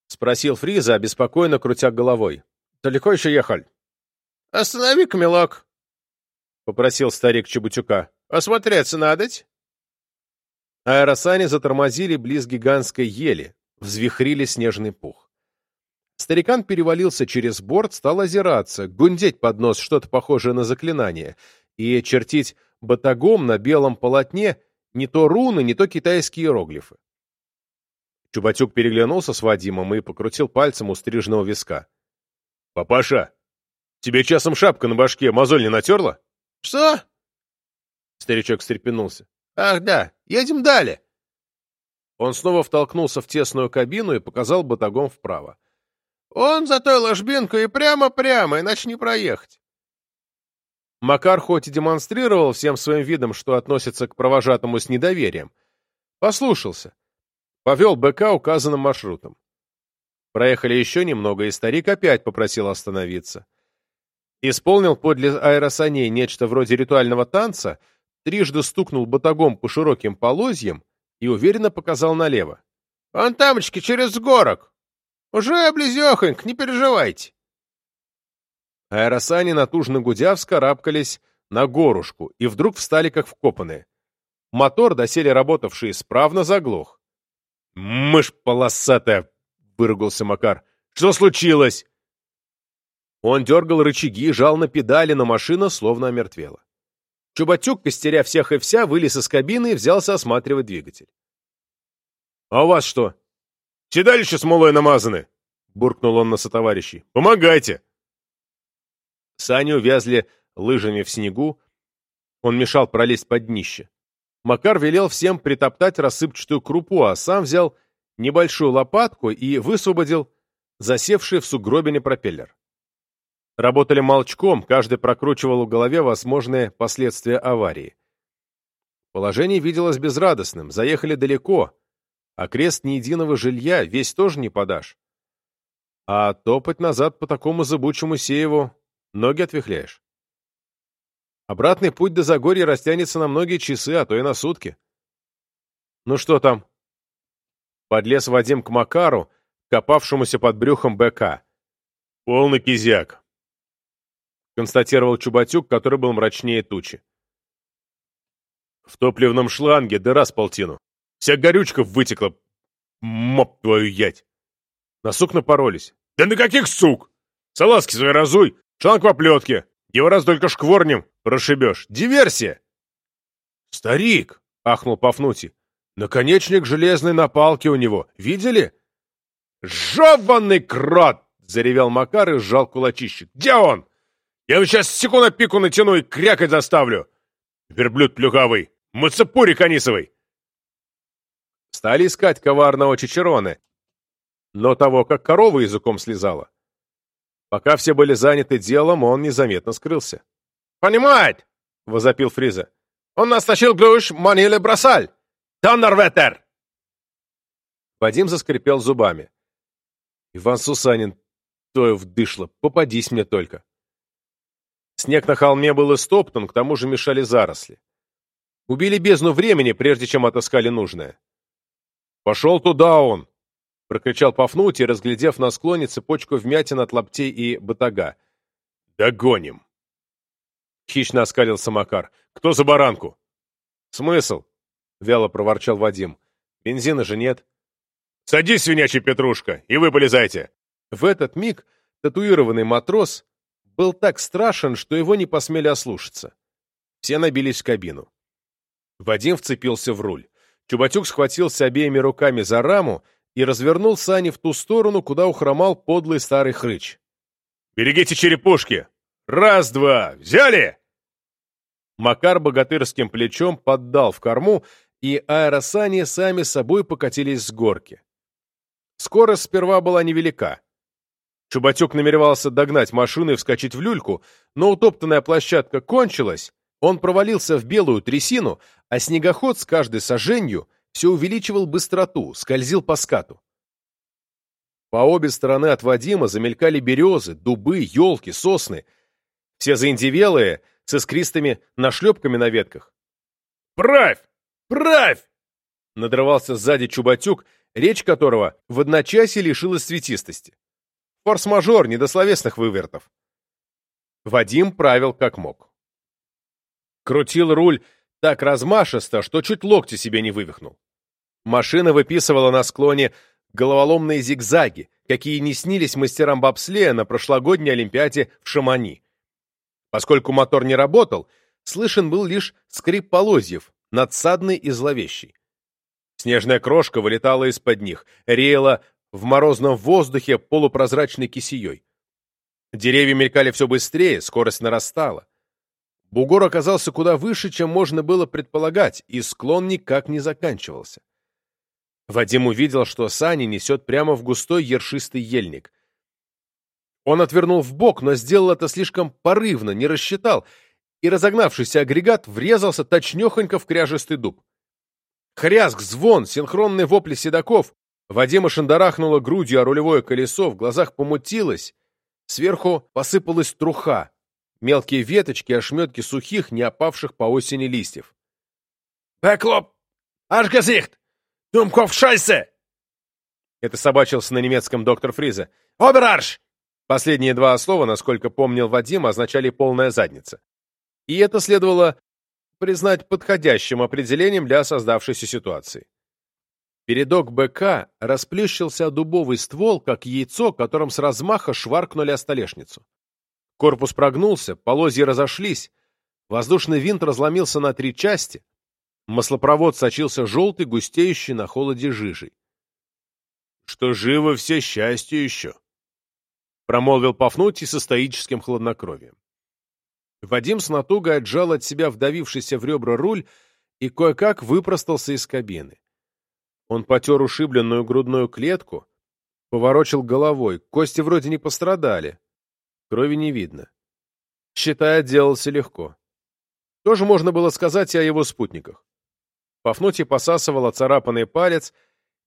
спросил Фриза, обеспокоенно крутя головой. — Далеко еще ехали? — Останови-ка, милок, — попросил старик Чебутюка. — Осмотреться надоть? Аэросани затормозили близ гигантской ели, взвихрили снежный пух. Старикан перевалился через борт, стал озираться, гундеть под нос что-то похожее на заклинание и чертить батагом на белом полотне не то руны, не то китайские иероглифы. Чубатюк переглянулся с Вадимом и покрутил пальцем у стрижного виска. — Папаша, тебе часом шапка на башке мозоль не натерла? — Что? Старичок встрепенулся. — Ах, да, едем далее. Он снова втолкнулся в тесную кабину и показал батагом вправо. — Он за той ложбинкой и прямо-прямо, иначе не проехать. Макар хоть и демонстрировал всем своим видом, что относится к провожатому с недоверием, послушался повел БК указанным маршрутом. Проехали еще немного, и старик опять попросил остановиться. Исполнил подле аэросаней нечто вроде ритуального танца, трижды стукнул батагом по широким полозьям и уверенно показал налево. — Вон тамочки, через горок. Уже близехонько, не переживайте. Аэросани натужно гудя вскарабкались на горушку и вдруг встали как вкопанные. Мотор, доселе работавший исправно, заглох. «Мышь полосатая!» — выругался Макар. «Что случилось?» Он дергал рычаги, жал на педали, но машина словно омертвела. Чубатюк, костеря всех и вся, вылез из кабины и взялся осматривать двигатель. — А у вас что? Седалище смолой намазаны? — буркнул он на сотоварищей. — Помогайте! Сани увязли лыжами в снегу, он мешал пролезть под днище. Макар велел всем притоптать рассыпчатую крупу, а сам взял небольшую лопатку и высвободил засевший в сугробине пропеллер. Работали молчком, каждый прокручивал в голове возможные последствия аварии. Положение виделось безрадостным, заехали далеко, а крест ни единого жилья, весь тоже не подашь. А топать назад по такому зыбучему сееву ноги отвихляешь. Обратный путь до Загорья растянется на многие часы, а то и на сутки. Ну что там? Подлез Вадим к Макару, копавшемуся под брюхом БК. Полный кизяк констатировал Чубатюк, который был мрачнее тучи. В топливном шланге дыра с полтину. Вся горючка вытекла. Моп твою ять. На сук напоролись. Да на каких сук? Салазки свои разуй, шланг в оплетке. Его раз только шкворнем прошибешь. Диверсия! Старик, ахнул Пафнутий. Наконечник железной на палке у него. Видели? «Жеванный крот!» — заревел Макар и сжал кулачище. «Где он?» Я его сейчас секу на пику натяну и крякать заставлю. Верблюд плюгавый, мацапури канисовый. Стали искать коварного Чичероны, но того, как корова языком слезала. Пока все были заняты делом, он незаметно скрылся. «Понимает!» — возопил Фриза. «Он нас тащил глуш маниле бросаль! Таннерветер!» Вадим заскрипел зубами. «Иван Сусанин, Тоев дышло, попадись мне только!» Снег на холме был истоптан, к тому же мешали заросли. Убили бездну времени, прежде чем отыскали нужное. «Пошел туда он!» — прокричал Пафнутий, разглядев на склоне цепочку вмятин от лаптей и батага. «Догоним!» Хищно оскалился Макар. «Кто за баранку?» «Смысл?» — вяло проворчал Вадим. «Бензина же нет». «Садись, свинячий Петрушка, и вы полезайте!» В этот миг татуированный матрос был так страшен, что его не посмели ослушаться. Все набились в кабину. Вадим вцепился в руль. Чубатюк схватился обеими руками за раму и развернул сани в ту сторону, куда ухромал подлый старый хрыч. «Берегите черепушки! Раз-два! Взяли!» Макар богатырским плечом поддал в корму, и аэросани сами собой покатились с горки. Скорость сперва была невелика. Чубатюк намеревался догнать машину и вскочить в люльку, но утоптанная площадка кончилась, он провалился в белую трясину, а снегоход с каждой сожженью все увеличивал быстроту, скользил по скату. По обе стороны от Вадима замелькали березы, дубы, елки, сосны, все заиндевелые, с искристыми нашлепками на ветках. «Правь! Правь!» надрывался сзади Чубатюк, речь которого в одночасье лишилась цветистости. Форс-мажор, не до словесных вывертов. Вадим правил как мог. Крутил руль так размашисто, что чуть локти себе не вывихнул. Машина выписывала на склоне головоломные зигзаги, какие не снились мастерам бобслея на прошлогодней Олимпиаде в Шамани. Поскольку мотор не работал, слышен был лишь скрип полозьев, надсадный и зловещий. Снежная крошка вылетала из-под них, реяла в морозном воздухе полупрозрачной кисеей. Деревья мелькали все быстрее, скорость нарастала. Бугор оказался куда выше, чем можно было предполагать, и склон никак не заканчивался. Вадим увидел, что сани несет прямо в густой ершистый ельник. Он отвернул в бок, но сделал это слишком порывно, не рассчитал, и разогнавшийся агрегат врезался точнехонько в кряжестый дуб. Хрязг, звон, синхронные вопли седаков Вадима шандарахнуло грудью о рулевое колесо, в глазах помутилось, сверху посыпалась труха, мелкие веточки, ошметки сухих, не опавших по осени листьев. «Бэклоп! Ашгазихт! Думков шайсе!» Это собачился на немецком доктор Фриза. «Оберарш!» Последние два слова, насколько помнил Вадим, означали «полная задница». И это следовало признать подходящим определением для создавшейся ситуации. Передок БК расплющился о дубовый ствол, как яйцо, которым с размаха шваркнули о столешницу. Корпус прогнулся, полозья разошлись. Воздушный винт разломился на три части, маслопровод сочился желтый, густеющий на холоде жижей. «Что живо все счастье еще!» — промолвил Пафнутий со стоическим хладнокровием. Вадим с натугой отжал от себя вдавившийся в ребра руль и кое-как выпростался из кабины. Он потер ушибленную грудную клетку, поворочил головой, кости вроде не пострадали, крови не видно. Считай, отделался легко. Тоже можно было сказать и о его спутниках. Пафнутий посасывал оцарапанный палец,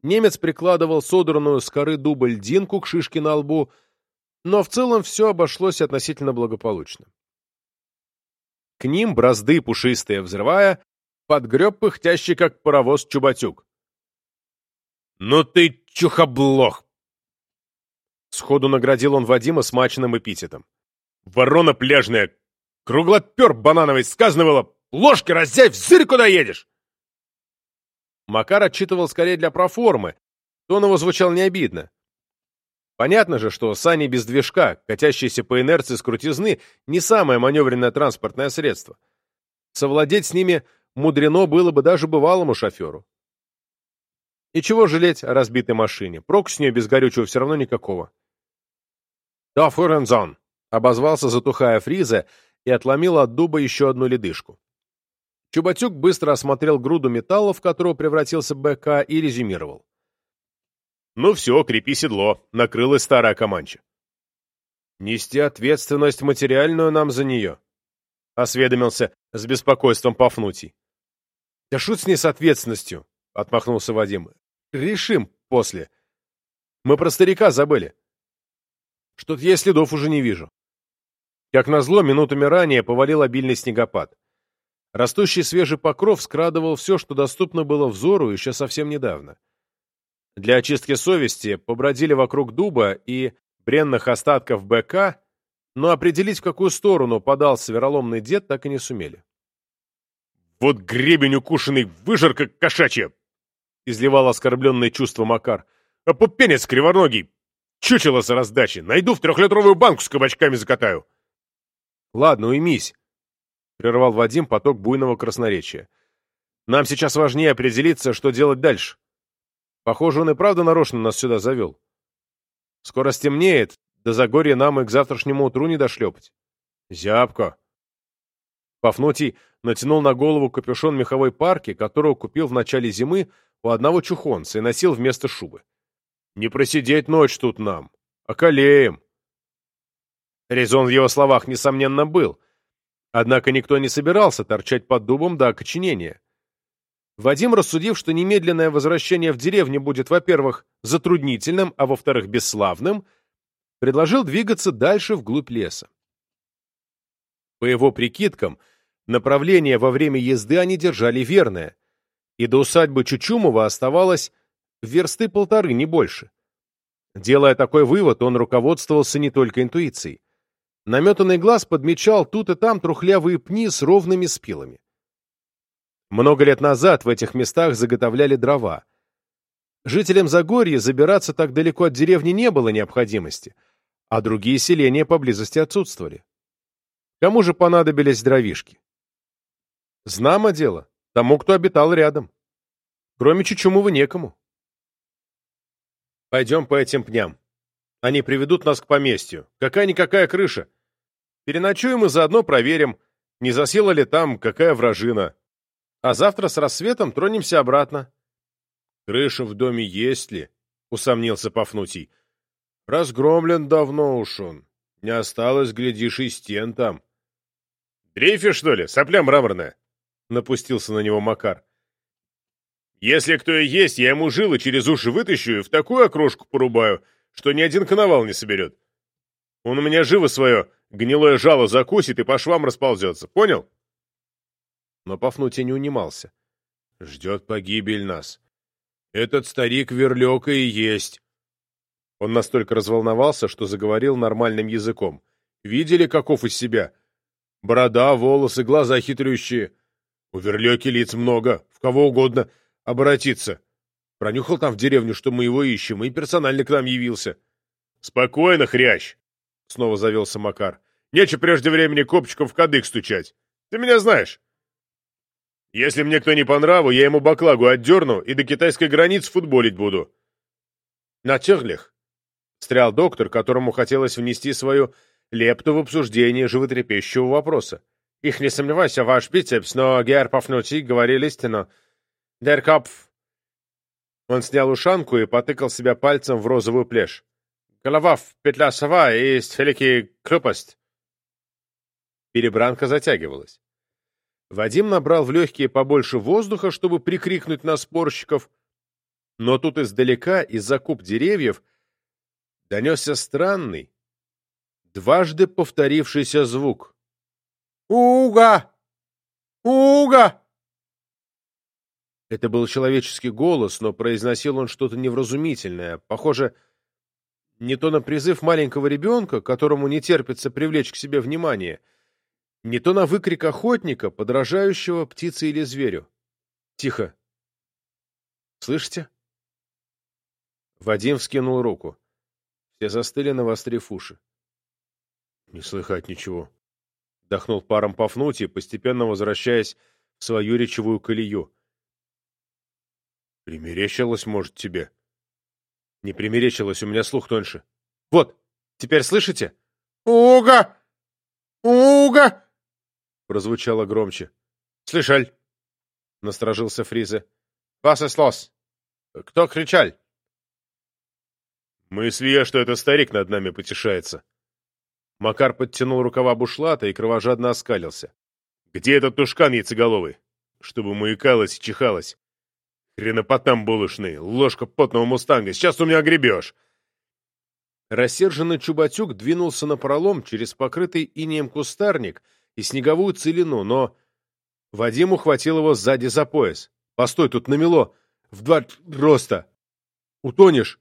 немец прикладывал содранную с коры дуба льдинку к шишке на лбу, но в целом все обошлось относительно благополучно. К ним, бразды пушистые взрывая, подгреб пыхтящий, как паровоз, чубатюк. «Ну ты чухоблох!» Сходу наградил он Вадима смаченным эпитетом. «Ворона пляжная! Круглопер банановый! Сказано ложки раззяй, взырь, куда едешь!» Макар отчитывал скорее для проформы, тон его звучал не обидно. Понятно же, что сани без движка, катящиеся по инерции с крутизны, не самое маневренное транспортное средство. Совладеть с ними мудрено было бы даже бывалому шоферу. И чего жалеть о разбитой машине? Прок с нее без горючего все равно никакого. «Да, Фурензон!» — обозвался, затухая фриза, и отломил от дуба еще одну ледышку. Чубатюк быстро осмотрел груду металла, в которую превратился БК, и резюмировал. Ну все, крепи седло, накрылась старая команча. Нести ответственность материальную нам за нее, — осведомился с беспокойством Пафнутий. Да шут с ней с ответственностью, — отмахнулся Вадим. Решим после. Мы про старика забыли. Что-то я следов уже не вижу. Как назло, минутами ранее повалил обильный снегопад. Растущий свежий покров скрадывал все, что доступно было взору еще совсем недавно. Для очистки совести побродили вокруг дуба и бренных остатков БК, но определить, в какую сторону подался вероломный дед, так и не сумели. «Вот гребень укушенный, выжарка кошачья!» — изливал оскорбленные чувства Макар. «А пупенец криворогий! Чучело за раздачи! Найду в трехлитровую банку с кабачками закатаю!» «Ладно, уймись!» — прервал Вадим поток буйного красноречия. «Нам сейчас важнее определиться, что делать дальше. Похоже, он и правда нарочно нас сюда завел. Скоро стемнеет, до Загорья нам и к завтрашнему утру не дошлепать. Зябко. Пафнутий натянул на голову капюшон меховой парки, которого купил в начале зимы у одного чухонца и носил вместо шубы. Не просидеть ночь тут нам. Околеем. Резон в его словах, несомненно, был. Однако никто не собирался торчать под дубом до окоченения. Вадим, рассудив, что немедленное возвращение в деревню будет, во-первых, затруднительным, а во-вторых, бесславным, предложил двигаться дальше вглубь леса. По его прикидкам, направление во время езды они держали верное, и до усадьбы Чучумова оставалось версты полторы, не больше. Делая такой вывод, он руководствовался не только интуицией. Наметанный глаз подмечал тут и там трухлявые пни с ровными спилами. Много лет назад в этих местах заготовляли дрова. Жителям Загорья забираться так далеко от деревни не было необходимости, а другие селения поблизости отсутствовали. Кому же понадобились дровишки? Знамо дело, тому, кто обитал рядом. Кроме Чучумова некому. Пойдем по этим пням. Они приведут нас к поместью. Какая-никакая крыша. Переночуем и заодно проверим, не засела ли там какая вражина. А завтра с рассветом тронемся обратно. — Крыша в доме есть ли? — усомнился Пафнутий. — Разгромлен давно уж он. Не осталось, глядишь, и стен там. — Дрейфи, что ли? Сопля мраморная? — напустился на него Макар. — Если кто и есть, я ему жилы через уши вытащу и в такую окрошку порубаю, что ни один коновал не соберет. Он у меня живо свое гнилое жало закусит и по швам расползется. Понял? — но Пафнутий не унимался. «Ждет погибель нас. Этот старик Верлека и есть». Он настолько разволновался, что заговорил нормальным языком. «Видели, каков из себя? Борода, волосы, глаза хитрющие. У Верлеки лиц много, в кого угодно обратиться. Пронюхал там в деревню, что мы его ищем, и персонально к нам явился». «Спокойно, хрящ!» — снова завелся Макар. «Нече прежде времени копчиком в кадык стучать. Ты меня знаешь. Если мне кто не по нраву, я ему баклагу отдерну и до китайской границы футболить буду. Натерлих, встрял доктор, которому хотелось внести свою лепту в обсуждение животрепещущего вопроса. Их не сомневайся, ваш бицепс, но Гер Пафнутий говорил истину. Дер Копф... Он снял ушанку и потыкал себя пальцем в розовую плешь. Голова в петля сова и есть великий крепость. Перебранка затягивалась. Вадим набрал в легкие побольше воздуха, чтобы прикрикнуть на спорщиков, но тут издалека, из-за куб деревьев, донесся странный, дважды повторившийся звук. «Уга! Уга!» Это был человеческий голос, но произносил он что-то невразумительное, похоже, не то на призыв маленького ребенка, которому не терпится привлечь к себе внимание — не то на выкрик охотника, подражающего птице или зверю. Тихо. Слышите? Вадим вскинул руку. Все застыли, навострив уши. Не слыхать ничего. Дохнул паром Пафнутий, постепенно возвращаясь в свою речевую колею. Примерещилось, может, тебе? Не примерещилось, у меня слух тоньше. Вот, теперь слышите? Уга! Уга! прозвучало громче. «Слышаль!» — насторожился Фризе. «Вас слос! Кто кричал?» «Мысли что это старик над нами потешается». Макар подтянул рукава бушлата и кровожадно оскалился. «Где этот тушкан яйцеголовый? Чтобы маякалась и чихалась. Хренопотам булочный, ложка потного мустанга, сейчас у меня огребешь!» Рассерженный Чубатюк двинулся на пролом через покрытый инеем кустарник — и снеговую целину, но... Вадим ухватил его сзади за пояс. «Постой, тут намело! В два роста! Утонешь!»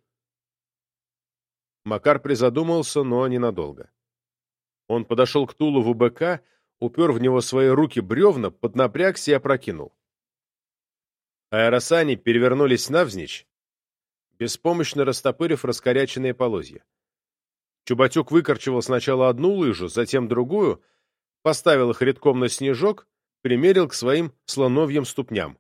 Макар призадумался, но ненадолго. Он подошел к Тулову БК, упер в него свои руки бревна, поднапрягся и опрокинул. Аэросани перевернулись навзничь, беспомощно растопырив раскоряченные полозья. Чубатюк выкорчевал сначала одну лыжу, затем другую, поставил их редком на снежок, примерил к своим слоновьим ступням.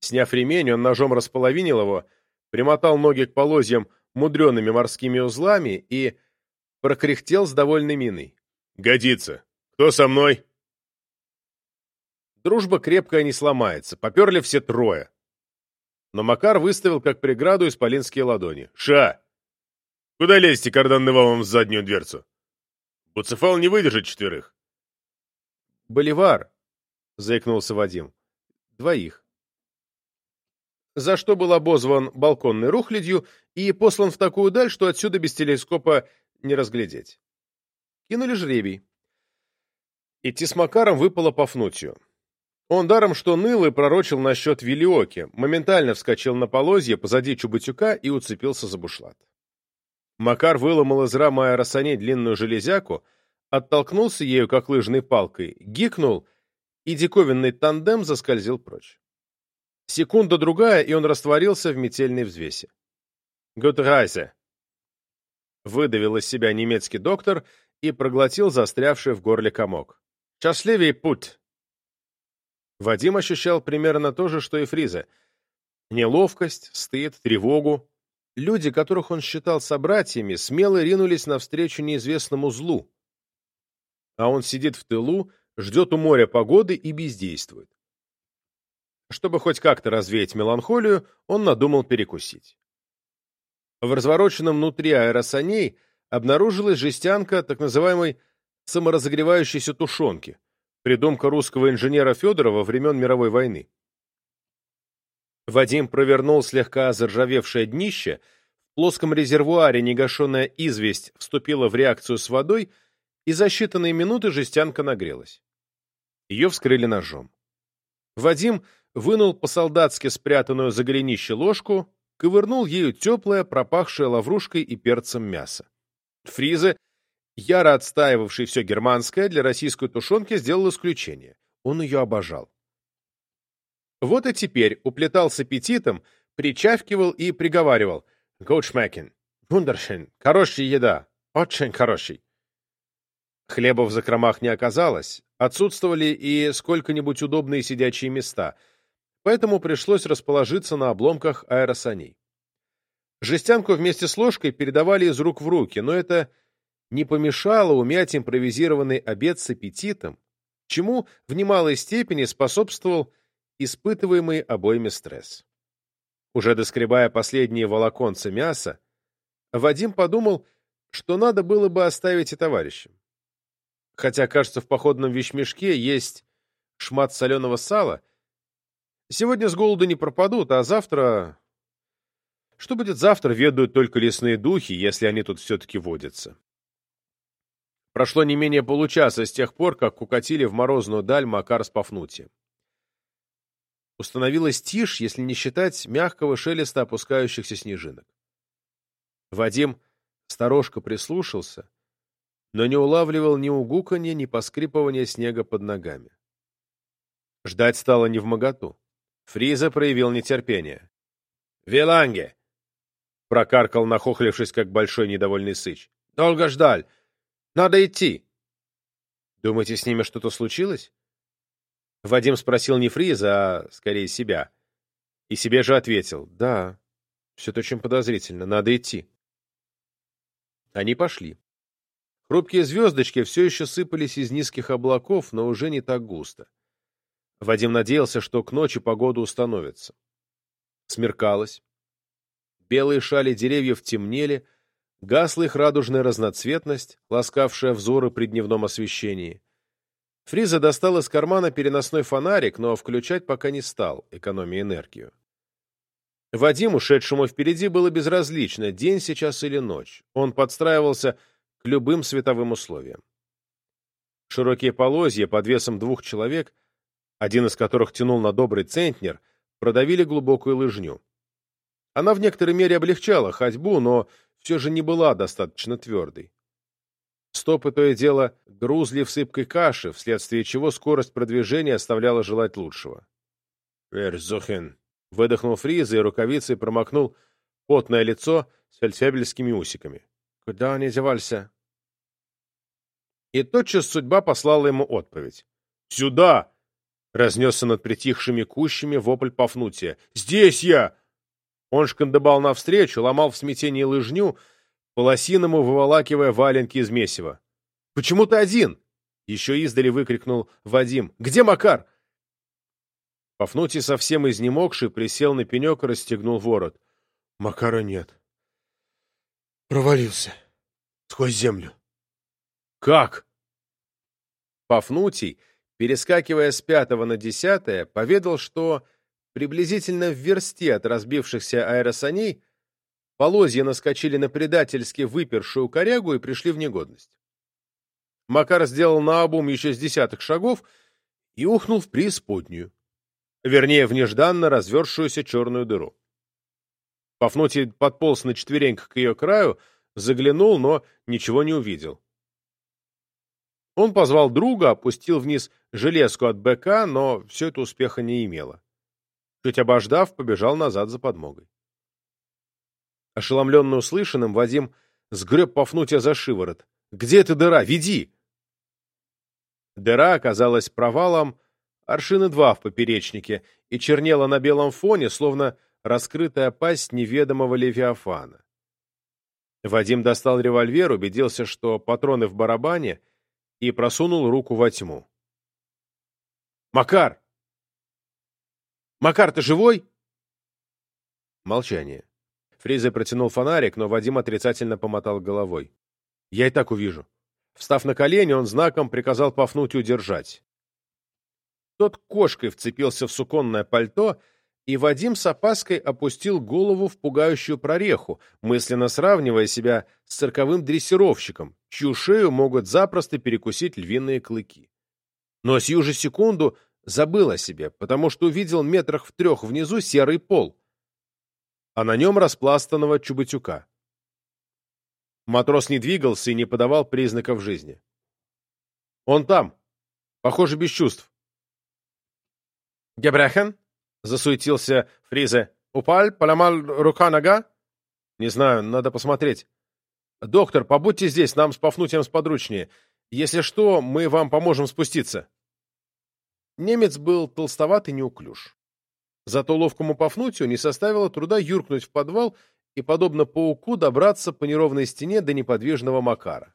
Сняв ремень, он ножом располовинил его, примотал ноги к полозьям мудреными морскими узлами и прокряхтел с довольной миной. «Годится! Кто со мной?» Дружба крепкая не сломается, поперли все трое. Но Макар выставил как преграду исполинские ладони. «Ша! Куда лезете карданным в заднюю дверцу?» Буцефал не выдержит четверых. Боливар, заикнулся Вадим. Двоих. За что был обозван балконной рухлядью и послан в такую даль, что отсюда без телескопа не разглядеть. Кинули жребий. Идти с Макаром выпало Пафнутию. Он даром что ныл и пророчил насчет Вилиоки, моментально вскочил на полозье позади Чубатюка и уцепился за бушлат. Макар выломал из рамы аэросаней длинную железяку, оттолкнулся ею, как лыжной палкой, гикнул, и диковинный тандем заскользил прочь. Секунда-другая, и он растворился в метельной взвесе. «Гутрайзе!» Выдавил из себя немецкий доктор и проглотил застрявший в горле комок. «Счастливый путь!» Вадим ощущал примерно то же, что и Фриза. Неловкость, стыд, тревогу, Люди, которых он считал собратьями, смело ринулись навстречу неизвестному злу. А он сидит в тылу, ждет у моря погоды и бездействует. Чтобы хоть как-то развеять меланхолию, он надумал перекусить. В развороченном внутри аэросаней обнаружилась жестянка так называемой саморазогревающейся тушенки, придумка русского инженера Федорова времен мировой войны. Вадим провернул слегка заржавевшее днище, в плоском резервуаре негашенная известь вступила в реакцию с водой, и за считанные минуты жестянка нагрелась. Ее вскрыли ножом. Вадим вынул по-солдатски спрятанную за голенище ложку, ковырнул ею теплое, пропахшее лаврушкой и перцем мясо. Фризе, яро отстаивавший все германское, для российской тушенки сделал исключение. Он ее обожал. Вот и теперь уплетал с аппетитом, причавкивал и приговаривал «Гоучмекин! Вундершин! Хорошая еда! Очень хороший!» Хлеба в закромах не оказалось, Отсутствовали и сколько-нибудь удобные сидячие места, поэтому пришлось расположиться на обломках аэросаней. Жестянку вместе с ложкой передавали из рук в руки, но это не помешало умять импровизированный обед с аппетитом, чему в немалой степени способствовал испытываемый обоими стресс. Уже доскребая последние волоконца мяса, Вадим подумал, что надо было бы оставить и товарищам. Хотя, кажется, в походном вещмешке есть шмат соленого сала, сегодня с голоду не пропадут, а завтра... Что будет завтра, ведают только лесные духи, если они тут все-таки водятся. Прошло не менее получаса с тех пор, как укатили в морозную даль Макар с Пафнутием. Установилась тишь, если не считать мягкого шелеста опускающихся снежинок. Вадим сторожко прислушался, но не улавливал ни угуканья, ни поскрипывания снега под ногами. Ждать стало невмоготу. Фриза проявил нетерпение. «Виланге!» — прокаркал, нахохлившись, как большой недовольный сыч. «Долго ждаль! Надо идти. Думаете, с ними что-то случилось? Вадим спросил не Фриза, а скорее себя. И себе же ответил. Да, все-то очень подозрительно. Надо идти. Они пошли. Хрупкие звездочки все еще сыпались из низких облаков, но уже не так густо. Вадим надеялся, что к ночи погода установится. Смеркалось. Белые шали деревьев темнели, Гасла их радужная разноцветность, ласкавшая взоры при дневном освещении. Фриза достал из кармана переносной фонарик, но включать пока не стал, экономя энергию. Вадиму, шедшему впереди, было безразлично, день сейчас или ночь. Он подстраивался к любым световым условиям. Широкие полозья под весом двух человек, один из которых тянул на добрый центнер, продавили глубокую лыжню. Она в некоторой мере облегчала ходьбу, но все же не была достаточно твердой. Стопы то и дело грузли в сыпкой каши, вследствие чего скорость продвижения оставляла желать лучшего. «Эрзухен!» — выдохнул Фриза и рукавицей промокнул потное лицо с фельдфебельскими усиками. «Куда они девался?» И тотчас судьба послала ему отповедь. «Сюда!» — разнесся над притихшими кущами вопль Пафнутия. «Здесь я! Он шкандыбал навстречу, ломал в смятении лыжню, полосиному выволакивая валенки из месива. «Почему ты один?» — еще издали выкрикнул Вадим. «Где Макар?» Пафнутий, совсем изнемогший, присел на пенек и расстегнул ворот. «Макара нет. Провалился. Сквозь землю». «Как?» Пафнутий, перескакивая с пятого на десятое, поведал, что Приблизительно в версте от разбившихся аэросаней полозья наскочили на предательски выпершую корягу и пришли в негодность. Макар сделал наобум еще с десяток шагов и ухнул в преисподнюю, вернее, в нежданно развершуюся черную дыру. Пафнутий подполз на четвереньках к ее краю, заглянул, но ничего не увидел. Он позвал друга, опустил вниз железку от БК, но все это успеха не имело. Чуть обождав, побежал назад за подмогой. Ошеломленный услышанным, Вадим сгреб Пафнутия за шиворот. «Где эта дыра? Веди!» Дыра оказалась провалом аршины два в поперечнике и чернела на белом фоне, словно раскрытая пасть неведомого левиафана. Вадим достал револьвер, убедился, что патроны в барабане, и просунул руку во тьму. «Макар!» Макар, ты живой?» Молчание. Фриза протянул фонарик, но Вадим отрицательно помотал головой. «Я и так увижу». Встав на колени, он знаком приказал Пафнутию держать. Тот кошкой вцепился в суконное пальто, и Вадим с опаской опустил голову в пугающую прореху, мысленно сравнивая себя с цирковым дрессировщиком, чью шею могут запросто перекусить львиные клыки. Но сию же секунду забыл о себе, потому что увидел метрах в трех внизу серый пол, а на нем распластанного Чубатюка. Матрос не двигался и не подавал признаков жизни. «Он там. Похоже, без чувств». «Гебрехен?» — засуетился Фризе. «Упаль? Поломал рука-нога?» «Не знаю, надо посмотреть». «Доктор, побудьте здесь, нам с Пафнутием сподручнее. Если что, мы вам поможем спуститься. Немец был толстоват и неуклюж. Зато ловкому Пафнутию не составило труда юркнуть в подвал и, подобно пауку, добраться по неровной стене до неподвижного Макара.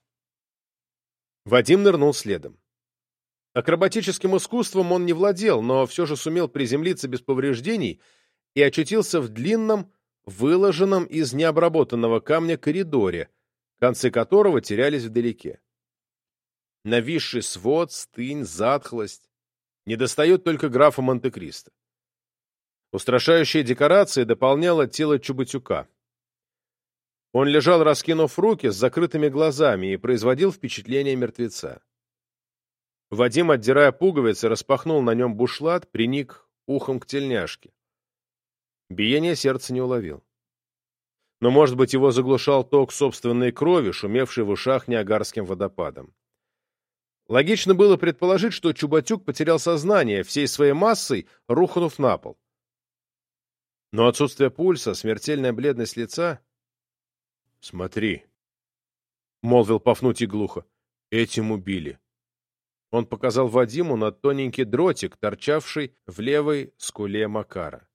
Вадим нырнул следом. Акробатическим искусством он не владел, но все же сумел приземлиться без повреждений и очутился в длинном, выложенном из необработанного камня коридоре, концы которого терялись вдалеке. Нависший свод, стынь, затхлость. Недостает только графа Монте-Кристо. Устрашающая декорация дополняла тело Чубатюка. Он лежал, раскинув руки, с закрытыми глазами и производил впечатление мертвеца. Вадим, отдирая пуговицы, распахнул на нем бушлат, приник ухом к тельняшке. Биение сердца не уловил. Но, может быть, его заглушал ток собственной крови, шумевший в ушах неагарским водопадом. Логично было предположить, что Чубатюк потерял сознание, всей своей массой рухнув на пол. Но отсутствие пульса, смертельная бледность лица... — Смотри, — молвил Пафнутий глухо, — этим убили. Он показал Вадиму на тоненький дротик, торчавший в левой скуле Макара.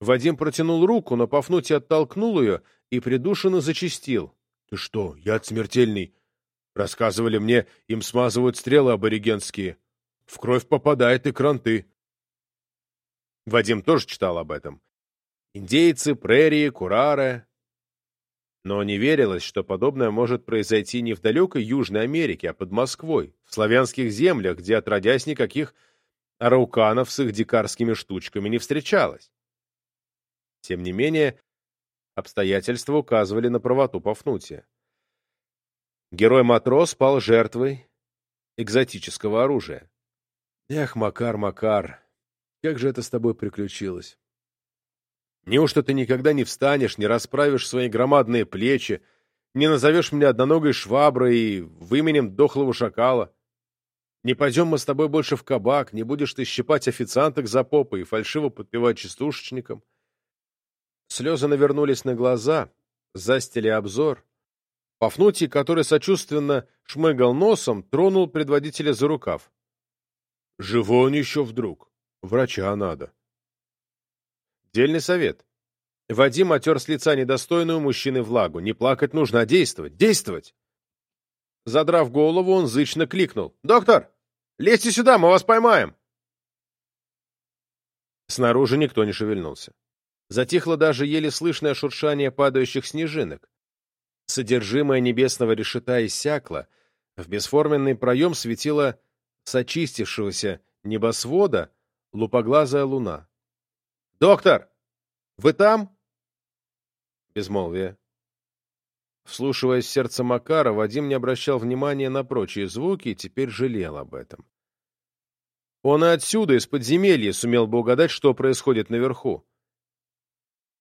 Вадим протянул руку, но Пафнутий оттолкнул ее и придушенно зачистил. — Ты что, яд смертельный? Рассказывали мне, им смазывают стрелы аборигенские. В кровь попадает и кранты. Вадим тоже читал об этом. Индейцы, прерии, курары. Но не верилось, что подобное может произойти не в далекой Южной Америке, а под Москвой, в славянских землях, где отродясь никаких арауканов с их дикарскими штучками не встречалось. Тем не менее, обстоятельства указывали на правоту Пафнутия. Герой-матрос пал жертвой экзотического оружия. Эх, Макар, Макар, как же это с тобой приключилось? Неужто ты никогда не встанешь, не расправишь свои громадные плечи, не назовешь меня одноногой шваброй и выменем дохлого шакала? Не пойдем мы с тобой больше в кабак, не будешь ты щипать официанток за попой и фальшиво подпевать частушечникам? Слезы навернулись на глаза, застили обзор. Пафнутий, который сочувственно шмыгал носом, тронул предводителя за рукав. — Живой он еще вдруг. Врача надо. Дельный совет. Вадим отер с лица недостойную мужчины влагу. Не плакать нужно, а действовать. Действовать! Задрав голову, он зычно кликнул. «Доктор! Лезьте сюда, мы вас поймаем!» Снаружи никто не шевельнулся. Затихло даже еле слышное шуршание падающих снежинок. Содержимое небесного решета иссякло, в бесформенный проем светила сочистившегося небосвода лупоглазая луна. «Доктор! Вы там?» Безмолвие. Вслушиваясь в сердце Макара, Вадим не обращал внимания на прочие звуки и теперь жалел об этом. Он и отсюда, из подземелья, сумел бы угадать, что происходит наверху.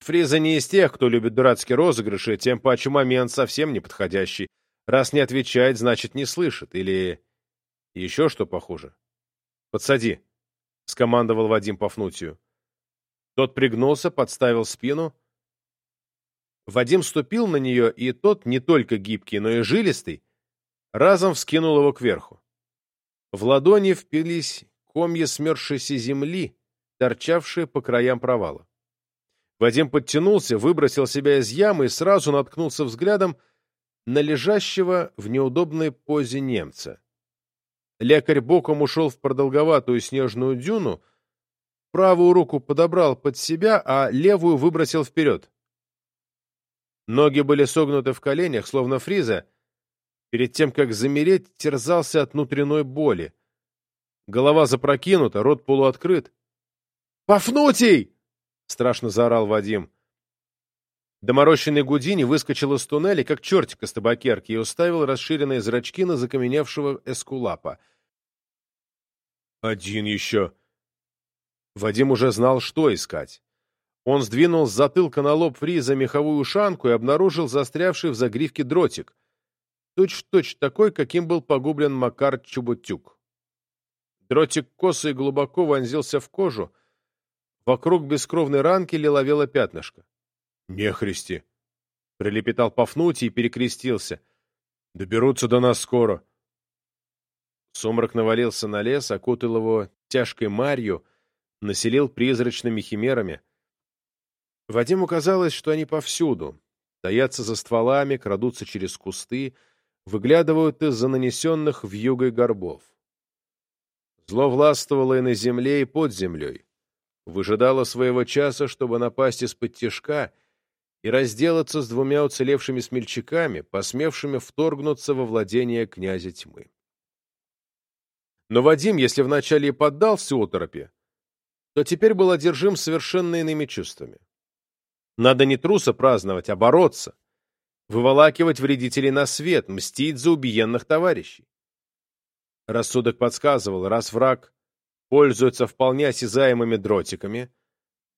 Фриза не из тех, кто любит дурацкие розыгрыши, тем паче момент совсем неподходящий. Раз не отвечает, значит, не слышит. Или еще что похуже. «Подсади», — скомандовал Вадим Пафнутию. Тот пригнулся, подставил спину. Вадим ступил на нее, и тот, не только гибкий, но и жилистый, разом вскинул его кверху. В ладони впились комья смерзшейся земли, торчавшие по краям провала. Вадим подтянулся, выбросил себя из ямы и сразу наткнулся взглядом на лежащего в неудобной позе немца. Лекарь боком ушел в продолговатую снежную дюну, правую руку подобрал под себя, а левую выбросил вперед. Ноги были согнуты в коленях, словно фриза. Перед тем, как замереть, терзался от внутренной боли. Голова запрокинута, рот полуоткрыт. «Пафнутий!» — страшно заорал Вадим. Доморощенный Гудини выскочил из туннеля, как чертик из табакерки, и уставил расширенные зрачки на закаменевшего эскулапа. «Один еще!» Вадим уже знал, что искать. Он сдвинул с затылка на лоб фриза меховую ушанку и обнаружил застрявший в загривке дротик. Точь-в-точь такой, каким был погублен Макар Чубутюк. Дротик косо и глубоко вонзился в кожу. Вокруг бескровной ранки лиловело пятнышко. — Нехристи! — прилепетал Пафнутий и перекрестился. — Доберутся до нас скоро. Сумрак навалился на лес, окутал его тяжкой марью, населил призрачными химерами. Вадиму казалось, что они повсюду, таятся за стволами, крадутся через кусты, выглядывают из-за нанесенных вьюгой горбов. Зло властвовало и на земле, и под землей. Выжидало своего часа, чтобы напасть из-под тишка и разделаться с двумя уцелевшими смельчаками, посмевшими вторгнуться во владение князя тьмы. Но Вадим, если вначале и поддался оторопи, то теперь был одержим совершенно иными чувствами. Надо не труса праздновать, а бороться, выволакивать вредителей на свет, мстить за убиенных товарищей. Рассудок подсказывал, раз враг пользуется вполне осязаемыми дротиками,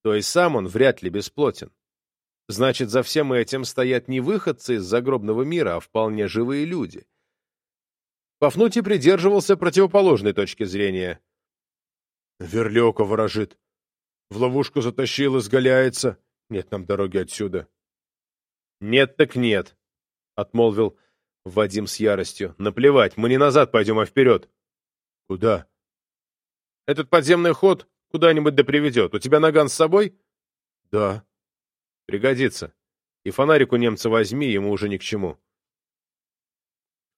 то и сам он вряд ли бесплотен. Значит, за всем этим стоят не выходцы из загробного мира, а вполне живые люди. Пафнутий придерживался противоположной точки зрения. Верлёка ворожит. В ловушку затащил, изгаляется. Нет нам дороги отсюда. Нет так нет, — отмолвил Вадим с яростью. Наплевать, мы не назад пойдем, а вперед. Куда? Этот подземный ход куда-нибудь да приведет. У тебя наган с собой? Да. Пригодится. И фонарик у немца возьми, ему уже ни к чему.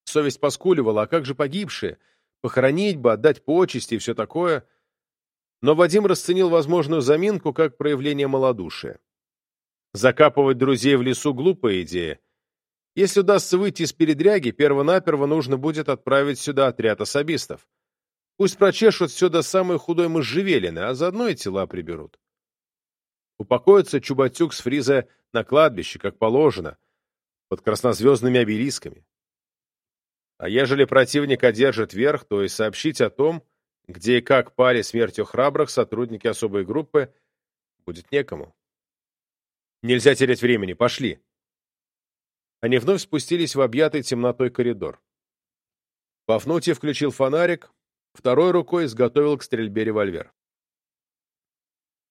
Совесть поскуливала, а как же погибшие? Похоронить бы, отдать почести и все такое. Но Вадим расценил возможную заминку как проявление малодушия. Закапывать друзей в лесу — глупая идея. Если удастся выйти из передряги, перво-наперво нужно будет отправить сюда отряд особистов. Пусть прочешут все до самой худой можжевелины, а заодно и тела приберут. Упокоится Чубатюк с Фриза на кладбище, как положено, под краснозвездными обелисками. А ежели противник одержит верх, то и сообщить о том, где и как пали смертью храбрых сотрудники особой группы, будет некому. Нельзя терять времени, пошли. Они вновь спустились в объятый темнотой коридор. Пафнутий включил фонарик, второй рукой изготовил к стрельбе револьвер.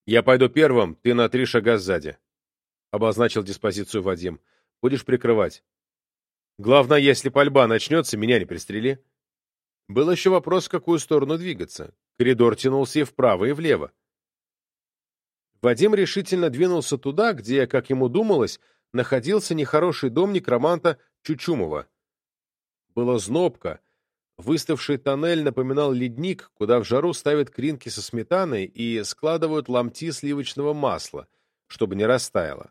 «Я пойду первым, ты на три шага сзади», — обозначил диспозицию Вадим. «Будешь прикрывать. Главное, если пальба начнется, меня не пристрели». Был еще вопрос, в какую сторону двигаться. Коридор тянулся и вправо, и влево. Вадим решительно двинулся туда, где, как ему думалось, находился нехороший дом некроманта Чучумова. Было знобко. Выставший тоннель напоминал ледник, куда в жару ставят кринки со сметаной и складывают ломти сливочного масла, чтобы не растаяло.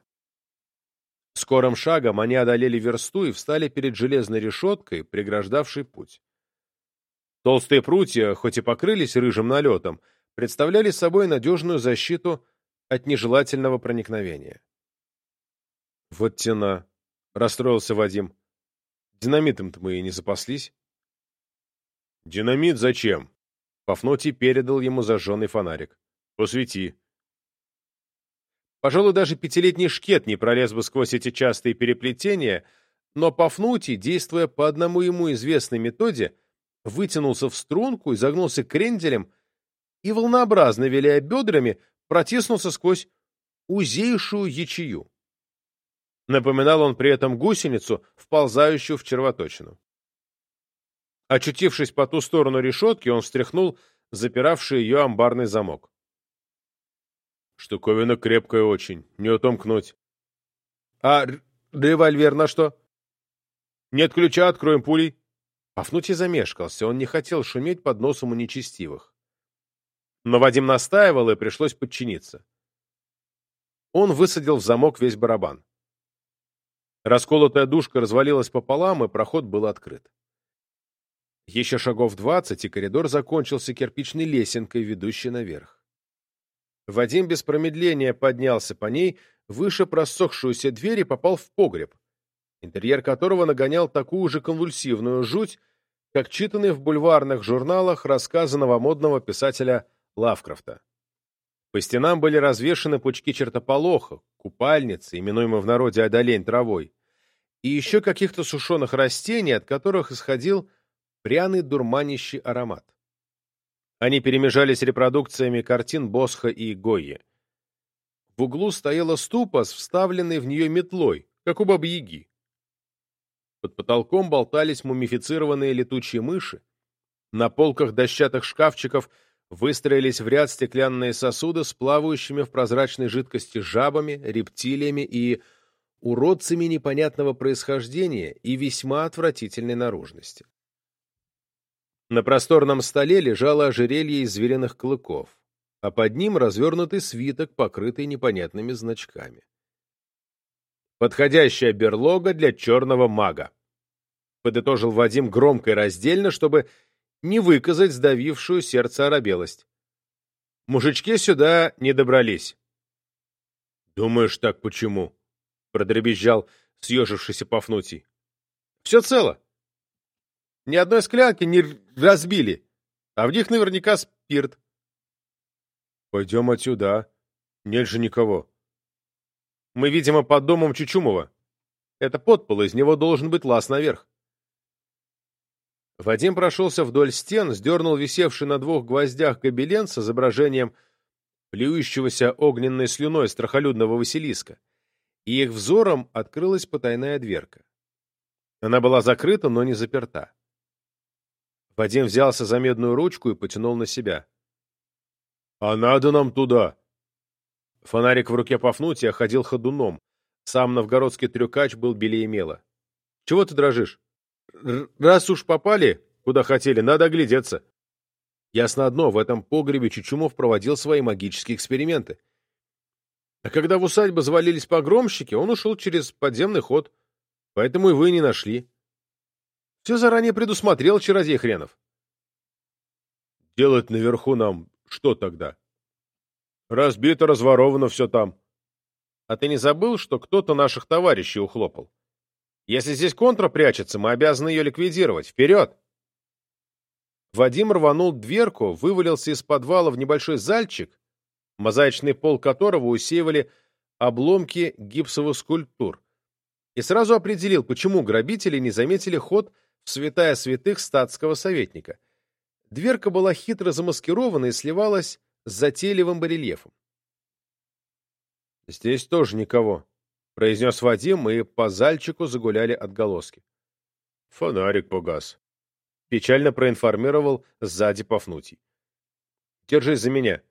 Скорым шагом они одолели версту и встали перед железной решеткой, преграждавшей путь. Толстые прутья, хоть и покрылись рыжим налетом, представляли собой надежную защиту от нежелательного проникновения. Вот тена. Расстроился Вадим. Динамитом-то мы и не запаслись. Динамит зачем? Пафнутий передал ему зажженный фонарик. Посвети. Пожалуй, даже пятилетний шкет не пролез бы сквозь эти частые переплетения, но Пафнутий, действуя по одному ему известной методе, вытянулся в струнку, изогнулся кренделем и, волнообразно виляя бедрами, протиснулся сквозь узейшую ячею. Напоминал он при этом гусеницу, вползающую в червоточину. Очутившись по ту сторону решетки, он встряхнул запиравший ее амбарный замок. Штуковина крепкая очень, не утомкнуть. А револьвер на что? Нет ключа, откроем пулей. Пафнутий замешкался, он не хотел шуметь под носом у нечестивых. Но Вадим настаивал, и пришлось подчиниться. Он высадил в замок весь барабан. Расколотая душка развалилась пополам, и проход был открыт. Еще шагов двадцать, и коридор закончился кирпичной лесенкой, ведущей наверх. Вадим без промедления поднялся по ней, выше просохшуюся дверь и попал в погреб, интерьер которого нагонял такую же конвульсивную жуть, как читанный в бульварных журналах рассказы новомодного писателя Лавкрафта. По стенам были развешаны пучки чертополоха, купальницы, именуемые в народе одолень травой, и еще каких-то сушеных растений, от которых исходил пряный дурманящий аромат. Они перемежались репродукциями картин Босха и Гойи. В углу стояла ступа с вставленной в нее метлой, как у бабы-яги. Под потолком болтались мумифицированные летучие мыши, На полках дощатых шкафчиков выстроились в ряд стеклянные сосуды с плавающими в прозрачной жидкости жабами, рептилиями и уродцами непонятного происхождения и весьма отвратительной наружности. На просторном столе лежало ожерелье из звериных клыков, а под ним развернутый свиток, покрытый непонятными значками. Подходящая берлога для черного мага. Подытожил Вадим громко и раздельно, чтобы не выказать сдавившую сердце оробелость. Мужички сюда не добрались. «Думаешь, так почему?» — продребезжал съежившийся Пафнутий. «Все цело. Ни одной склянки не разбили, а в них наверняка спирт». «Пойдем отсюда. Нет же никого». Мы, видимо, под домом Чучумова. Это подпол, из него должен быть лаз наверх. Вадим прошелся вдоль стен, сдернул висевший на двух гвоздях гобелен с изображением плюющегося огненной слюной страхолюдного Василиска, и их взором открылась потайная дверка. Она была закрыта, но не заперта. Вадим взялся за медную ручку и потянул на себя. — А надо нам туда! Фонарик в руке Пафнутия ходил ходуном. Сам новгородский трюкач был белее мела. — Чего ты дрожишь? — Раз уж попали, куда хотели, надо оглядеться. Ясно одно, в этом погребе Чучумов проводил свои магические эксперименты. А когда в усадьбу завалились погромщики, он ушел через подземный ход. Поэтому и вы не нашли. Все заранее предусмотрел чародей хренов. Делать наверху нам что тогда? Разбито, разворовано все там. А ты не забыл, что кто-то наших товарищей ухлопал? Если здесь контра прячется, мы обязаны ее ликвидировать. Вперед! Вадим рванул дверку, вывалился из подвала в небольшой зальчик, мозаичный пол которого усеивали обломки гипсовых скульптур, и сразу определил, почему грабители не заметили ход святая святых статского советника. Дверка была хитро замаскирована и сливалась с затейливым барельефом. «Здесь тоже никого», — произнес Вадим, и по зальчику загуляли отголоски. «Фонарик погас», — печально проинформировал сзади Пафнутий. «Держись за меня.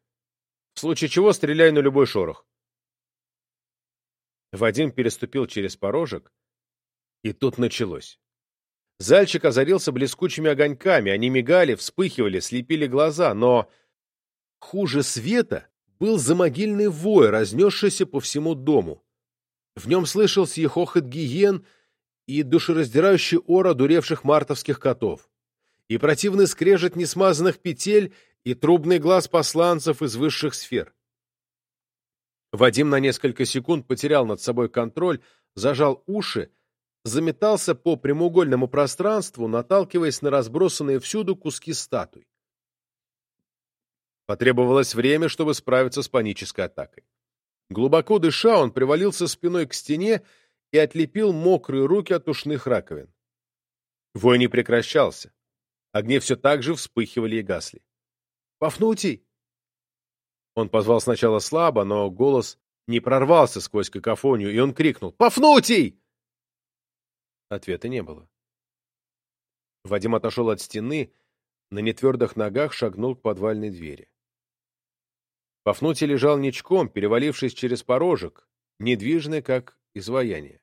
В случае чего стреляй на любой шорох». Вадим переступил через порожек, и тут началось. Зальчик озарился блескучими огоньками, они мигали, вспыхивали, слепили глаза, но Хуже света был замогильный вой, разнесшийся по всему дому. В нем слышался и хохот гиен, и душераздирающий ор одуревших мартовских котов, и противный скрежет несмазанных петель, и трубный глаз посланцев из высших сфер. Вадим на несколько секунд потерял над собой контроль, зажал уши, заметался по прямоугольному пространству, наталкиваясь на разбросанные всюду куски статуй. Потребовалось время, чтобы справиться с панической атакой. Глубоко дыша, он привалился спиной к стене и отлепил мокрые руки от ушных раковин. Вой не прекращался. Огни все так же вспыхивали и гасли. «Пафнутий!» Он позвал сначала слабо, но голос не прорвался сквозь какофонию, и он крикнул «Пафнутий!» Ответа не было. Вадим отошел от стены, на нетвердых ногах шагнул к подвальной двери. Пафнутий лежал ничком, перевалившись через порожек, недвижный, как изваяние.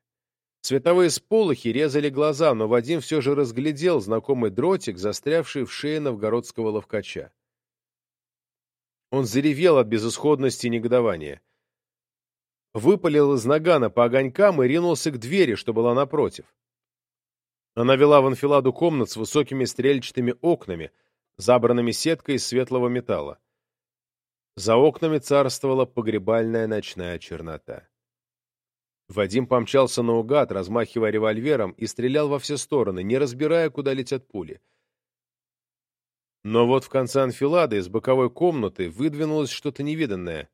Световые сполохи резали глаза, но Вадим все же разглядел знакомый дротик, застрявший в шее новгородского ловкача. Он заревел от безысходности и негодования. Выпалил из нагана по огонькам и ринулся к двери, что была напротив. Она вела в анфиладу комнат с высокими стрельчатыми окнами, забранными сеткой из светлого металла. За окнами царствовала погребальная ночная чернота. Вадим помчался наугад, размахивая револьвером, и стрелял во все стороны, не разбирая, куда летят пули. Но вот в конце анфилады из боковой комнаты выдвинулось что-то невиданное.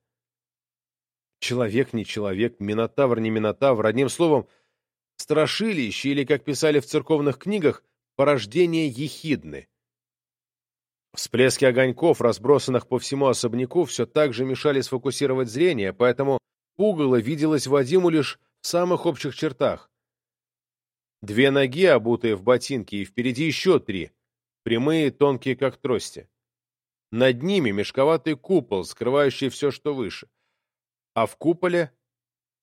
Человек не человек, минотавр не минотавр, одним словом, страшилище, или, как писали в церковных книгах, порождение ехидны. Всплески огоньков, разбросанных по всему особняку, все так же мешали сфокусировать зрение, поэтому пугало виделось Вадиму лишь в самых общих чертах. Две ноги, обутые в ботинки, и впереди еще три, прямые, тонкие, как трости. Над ними мешковатый купол, скрывающий все, что выше. А в куполе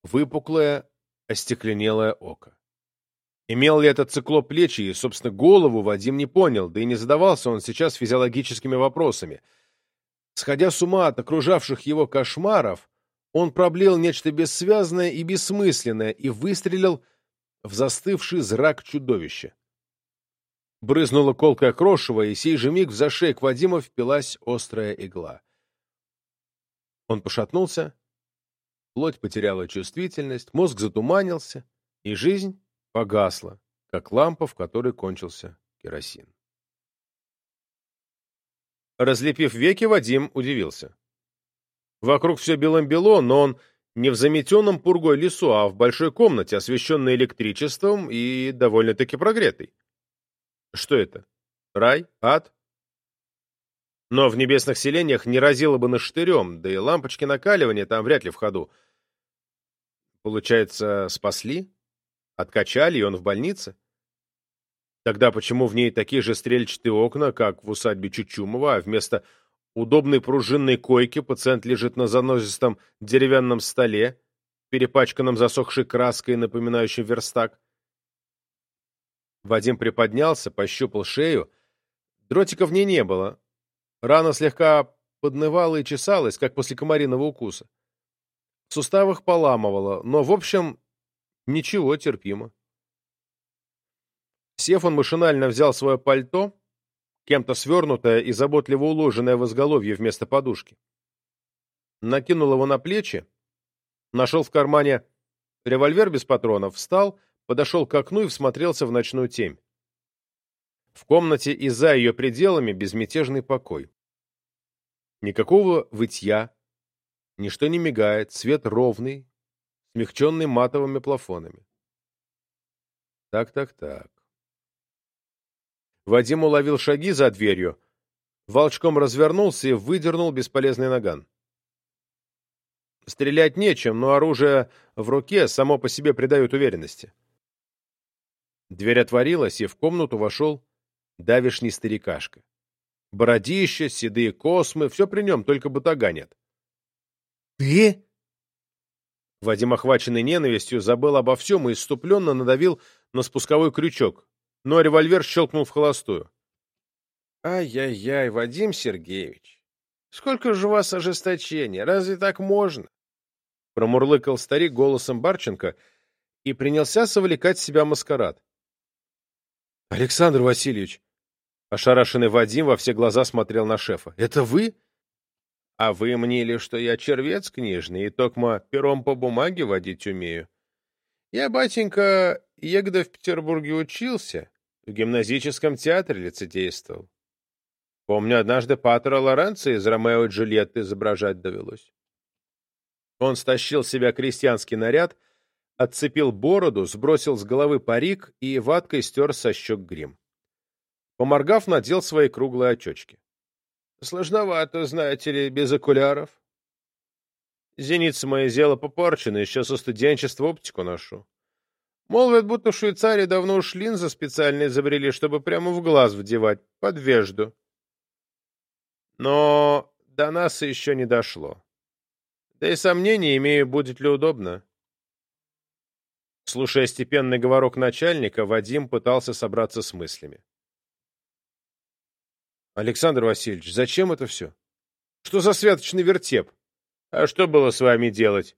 выпуклое, остекленелое око. Имел ли этот циклоп плечи и, собственно, голову Вадим не понял, да и не задавался он сейчас физиологическими вопросами. Сходя с ума от окружавших его кошмаров, он проблеял нечто бессвязное и бессмысленное и выстрелил в застывший зрак чудовища. Брызнула колкая крошево, и сей же миг в зашейк Вадима впилась острая игла. Он пошатнулся, плоть потеряла чувствительность, мозг затуманился, и жизнь погасла, как лампа, в которой кончился керосин. Разлепив веки, Вадим удивился. Вокруг все белым-бело, но он не в заметенном пургой лесу, а в большой комнате, освещенной электричеством и довольно-таки прогретой. Что это? Рай? Ад? Но в небесных селениях не разило бы на штырем, да и лампочки накаливания там вряд ли в ходу. Получается, спасли? Откачали, и он в больнице? Тогда почему в ней такие же стрельчатые окна, как в усадьбе Чучумова, а вместо удобной пружинной койки пациент лежит на занозистом деревянном столе, перепачканном засохшей краской, напоминающей верстак? Вадим приподнялся, пощупал шею. Дротика в ней не было. Рана слегка поднывала и чесалась, как после комариного укуса. В суставах поламывала, но, в общем, ничего, терпимо. Сев, он машинально взял свое пальто, кем-то свернутое и заботливо уложенное в изголовье вместо подушки. Накинул его на плечи, нашел в кармане револьвер без патронов, встал, подошел к окну и всмотрелся в ночную темь. В комнате и за ее пределами безмятежный покой. Никакого вытья, ничто не мигает, свет ровный, смягченный матовыми плафонами. Так-так-так. Вадим уловил шаги за дверью, волчком развернулся и выдернул бесполезный наган. Стрелять нечем, но оружие в руке само по себе придает уверенности. Дверь отворилась, и в комнату вошел давишний старикашка. Бородище, седые космы, все при нем, только батага нет. «Ты?» Вадим, охваченный ненавистью, забыл обо всем и иступленно надавил на спусковой крючок, но револьвер щелкнул в холостую. «Ай-яй-яй, Вадим Сергеевич, сколько же у вас ожесточения, разве так можно?» Промурлыкал старик голосом Барченко и принялся совлекать с себя маскарад. «Александр Васильевич!» Ошарашенный Вадим во все глаза смотрел на шефа. «Это вы?» «А вы мнили, что я червец книжный и токмо пером по бумаге водить умею? Я, батенька, егда в Петербурге учился, в гимназическом театре лицедействовал. Помню, однажды Патера Лоренцо из «Ромео и Джульетты» изображать довелось». Он стащил себя крестьянский наряд отцепил бороду, сбросил с головы парик и ваткой стер со щек грим. Поморгав, надел свои круглые очечки. — Сложновато, знаете ли, без окуляров. Зеницы мои зело попорчены, еще со студенчества оптику ношу. Молвят, будто в Швейцарии давно уж линзы специально изобрели, чтобы прямо в глаз вдевать, под вежду. Но до нас еще не дошло. Да и сомнений имею, будет ли удобно. Слушая степенный говорок начальника, Вадим пытался собраться с мыслями. «Александр Васильевич, зачем это все? Что за святочный вертеп? А что было с вами делать?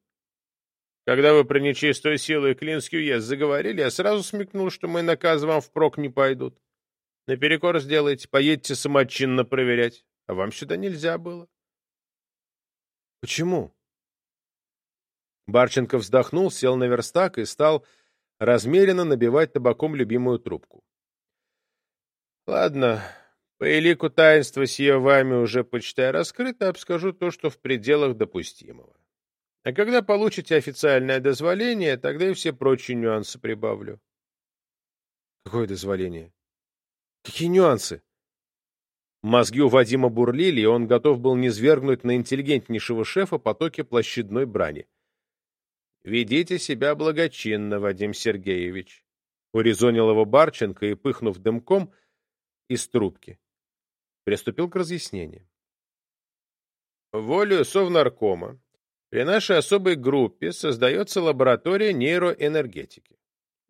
Когда вы про нечистую силу и Клинский уезд заговорили, я сразу смекнул, что мои наказы вам впрок не пойдут. Наперекор сделаете, поедете самочинно проверять, а вам сюда нельзя было». «Почему?» Барченко вздохнул, сел на верстак и стал размеренно набивать табаком любимую трубку. — Ладно, по элику таинства сие вами уже, почитай, раскрыто, обскажу то, что в пределах допустимого. А когда получите официальное дозволение, тогда и все прочие нюансы прибавлю. — Какое дозволение? Какие нюансы? Мозги у Вадима бурлили, и он готов был низвергнуть на интеллигентнейшего шефа потоки площадной брани. Ведите себя благочинно, Вадим Сергеевич. Урезонил его Барченко и, пыхнув дымком, из трубки. Приступил к разъяснениям. Волею Совнаркома при нашей особой группе создается лаборатория нейроэнергетики.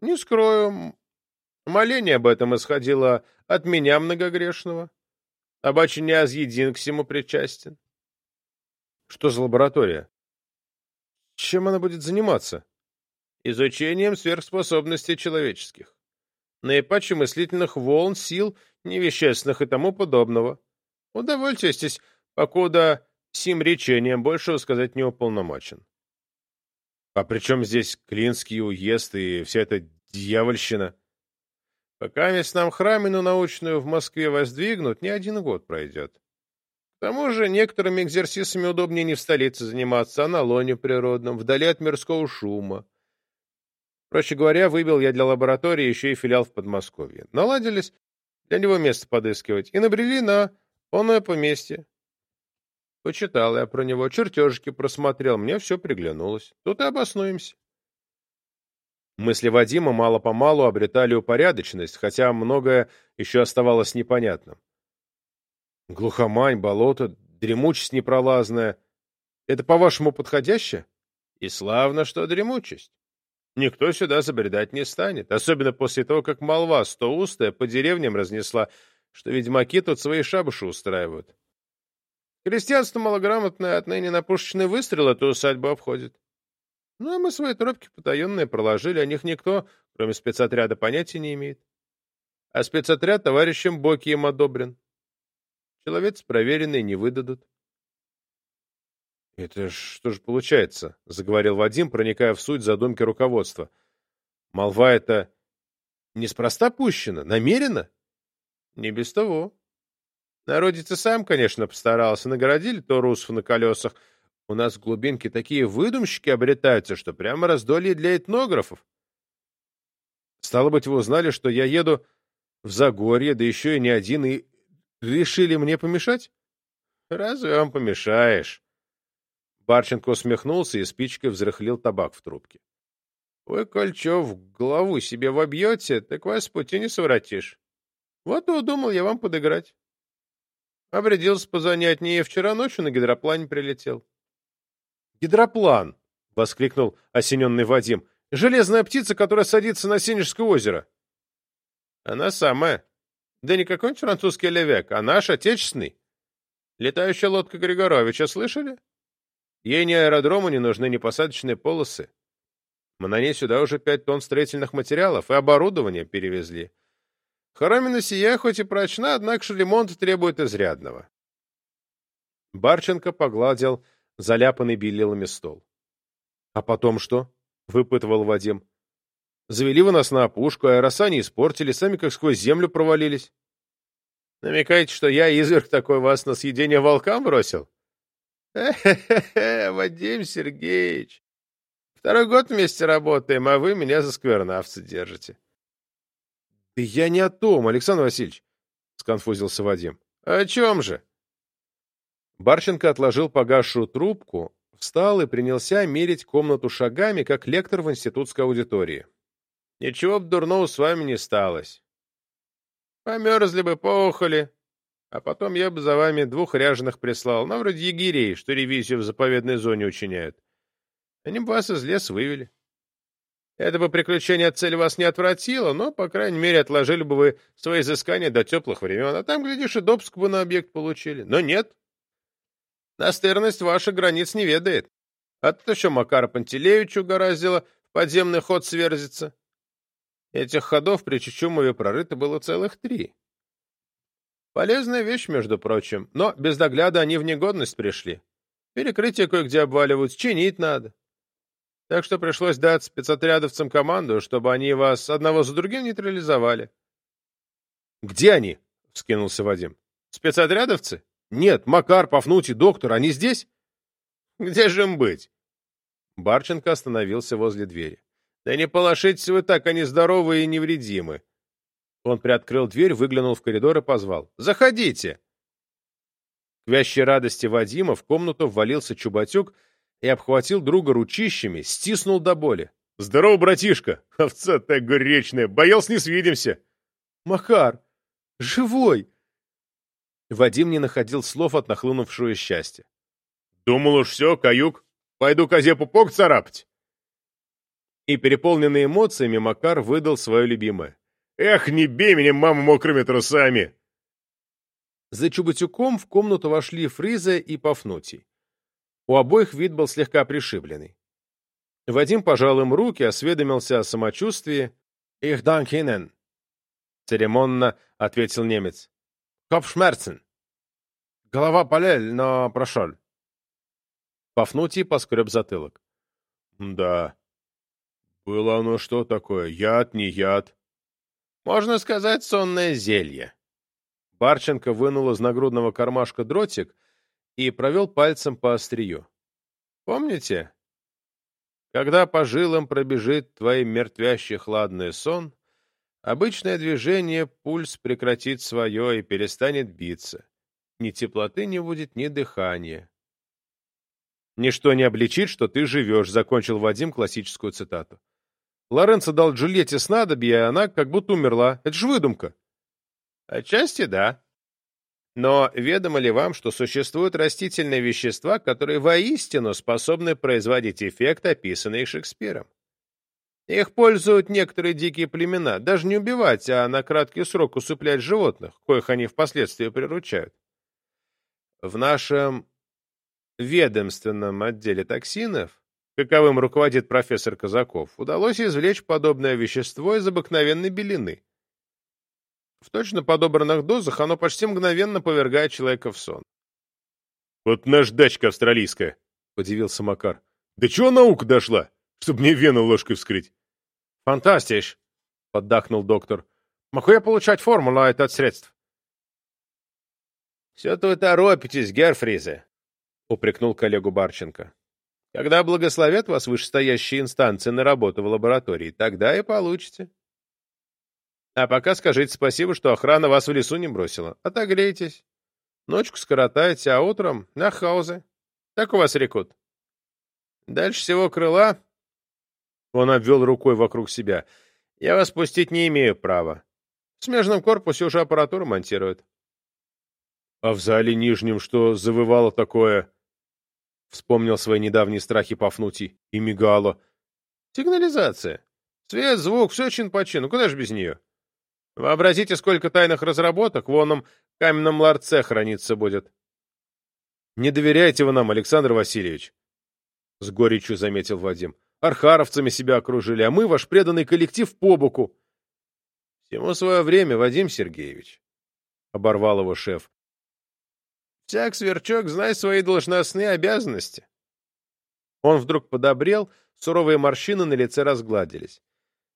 Не скрою, моление об этом исходило от меня многогрешного. Обаче не азъедин к всему причастен. Что за лаборатория? Чем она будет заниматься? Изучением сверхспособностей человеческих. Наипаче мыслительных волн, сил, невещественных и тому подобного. Удовольствуйтесь, покуда сим речением больше сказать не уполномочен. А при чем здесь Клинский уезд и вся эта дьявольщина? Пока весь нам храмину научную в Москве воздвигнут, не один год пройдет. К тому же некоторыми экзерсисами удобнее не в столице заниматься, а на лоне природном, вдали от мирского шума. Проще говоря, выбил я для лаборатории еще и филиал в Подмосковье. Наладились для него место подыскивать и набрели на оное поместье. Почитал я про него, чертежики просмотрел, мне все приглянулось. Тут и обоснуемся. Мысли Вадима мало-помалу обретали упорядоченность, хотя многое еще оставалось непонятным. Глухомань, болото, дремучесть непролазная. Это, по-вашему, подходяще? И славно, что дремучесть. Никто сюда забредать не станет, особенно после того, как молва стоустая по деревням разнесла, что ведьмаки тут свои шабуши устраивают. Крестьянство малограмотное отныне на пушечный выстрел эту усадьбу обходит. Ну, а мы свои тропки потаенные проложили, о них никто, кроме спецотряда, понятия не имеет. А спецотряд товарищем Боки им одобрен. Человец проверенный не выдадут. — Это что же получается? — заговорил Вадим, проникая в суть задумки руководства. — Молва это неспроста пущена? Намеренно? — Не без того. Народец сам, конечно, постарался. Нагородили то русов на колесах, у нас в глубинке такие выдумщики обретаются, что прямо раздолье для этнографов. Стало быть, вы узнали, что я еду в Загорье, да еще и не один, и решили мне помешать? Разве вам помешаешь? Барченко усмехнулся и спичкой взрыхлил табак в трубке. Вы, Кольчев, голову себе вобьете, так вас с пути не совратишь. Вот и удумал я вам подыграть. Обрядился позанятнее, вчера ночью на гидроплане прилетел. «Гидроплан!» — воскликнул осененный Вадим. «Железная птица, которая садится на Сенежское озеро». «Она самая. Да не какой-нибудь французский левек, а наш, отечественный. Летающая лодка Григоровича, слышали? Ей ни аэродрому не нужны, ни посадочные полосы. Мы на ней сюда уже пять тонн строительных материалов и оборудование перевезли. Хоромина сия хоть и прочна, однако же ремонт требует изрядного». Барченко погладил заляпанный белилами стол. — А потом что? — выпытывал Вадим. — Завели вы нас на опушку, аэроса не испортили, сами как сквозь землю провалились. — Намекаете, что я, изверг такой, вас на съедение волкам бросил? Хе-хе-хе, Вадим Сергеевич. Второй год вместе работаем, а вы меня за сквернавца держите. — Да я не о том, Александр Васильевич, — сконфузился Вадим. — О чем же? Барченко отложил погасшую трубку, встал и принялся мерить комнату шагами, как лектор в институтской аудитории. «Ничего б дурного с вами не сталось. Померзли бы, поухали, а потом я бы за вами двух ряженых прислал, ну, вроде егерей, что ревизию в заповедной зоне учиняют. Они бы вас из леса вывели. Это бы приключение от цели вас не отвратило, но, по крайней мере, отложили бы вы свои изыскания до теплых времен, а там, глядишь, и допуск бы на объект получили. Но нет, Настырность ваших границ не ведает. А тут еще Макара Пантелеевич угораздило в подземный ход сверзиться. Этих ходов при Чучумове прорыто было целых три. Полезная вещь, между прочим, но без догляда они в негодность пришли. Перекрытие кое-где обваливаются, чинить надо. Так что пришлось дать спецотрядовцам команду, чтобы они вас одного за другим нейтрализовали. — Где они? — вскинулся Вадим. — Спецотрядовцы? Нет, Макар, Пафнутий, доктор, они здесь? Где же им быть? Барченко остановился возле двери. Да не полошитесь вы так, они здоровы и невредимы. Он приоткрыл дверь, выглянул в коридор и позвал. «Заходите!» К вящей радости Вадима в комнату ввалился Чубатюк и обхватил друга ручищами, стиснул до боли. «Здорово, братишка! Овца ты горечная! Боялся, не свидимся!» «Макар, Живой!» Вадим не находил слов от нахлынувшего счастья. «Думал уж все, каюк. Пойду козе пупок царапать!» И, переполненный эмоциями, Макар выдал свое любимое. «Эх, не бей меня, мама, мокрыми трусами!» За Чубатюком в комнату вошли Фриза и Пафнутий. У обоих вид был слегка пришибленный. Вадим пожал им руки, осведомился о самочувствии. «Их данкинен», — церемонно ответил немец. «Копшмерцен». «Голова болель, но прошел». Пафнутий поскреб затылок. «Да, было оно что такое? Яд, не яд?» «Можно сказать, сонное зелье». Барченко вынул из нагрудного кармашка дротик и провел пальцем по острию. «Помните? Когда по жилам пробежит твой мертвящий хладный сон, обычное движение пульс прекратит свое и перестанет биться. Ни теплоты не будет, ни дыхания. «Ничто не обличит, что ты живешь», — закончил Вадим классическую цитату. Лоренцо дал Джульетте снадобье, и она как будто умерла. Это же выдумка. Отчасти да. Но ведомо ли вам, что существуют растительные вещества, которые воистину способны производить эффект, описанный Шекспиром? Их пользуют некоторые дикие племена, даже не убивать, а на краткий срок усыплять животных, коих они впоследствии приручают. В нашем ведомственном отделе токсинов, каковым руководит профессор Казаков, удалось извлечь подобное вещество из обыкновенной белины. В точно подобранных дозах оно почти мгновенно повергает человека в сон. «Вот наждачка австралийская!» — подивился Макар. «Да чего наука дошла, чтобы мне вену ложкой вскрыть?» «Фантастиш!» — поддакнул доктор. «Могу я получать формулу от от средств?» «Все-то вы торопитесь, Герфризе!» — упрекнул коллегу Барченко. «Когда благословят вас вышестоящие инстанции на работу в лаборатории, тогда и получите. А пока скажите спасибо, что охрана вас в лесу не бросила. Отогрейтесь. Ночку скоротайте, а утром на хаузе. Так у вас рекут. Дальше всего крыла... Он обвел рукой вокруг себя. Я вас пустить не имею права. В смежном корпусе уже аппаратуру монтируют. А в зале нижнем что завывало такое? Вспомнил свои недавние страхи Пафнутий. И мигало. Сигнализация. Свет, звук, все чин по чину. Куда же без нее? Вообразите, сколько тайных разработок в оном каменном ларце храниться будет. Не доверяйте вы нам, Александр Васильевич, — с горечью заметил Вадим. Архаровцами себя окружили, а мы ваш преданный коллектив по боку. Всему свое время, Вадим Сергеевич, — оборвал его шеф. Всяк сверчок, знай свои должностные обязанности. Он вдруг подобрел, суровые морщины на лице разгладились.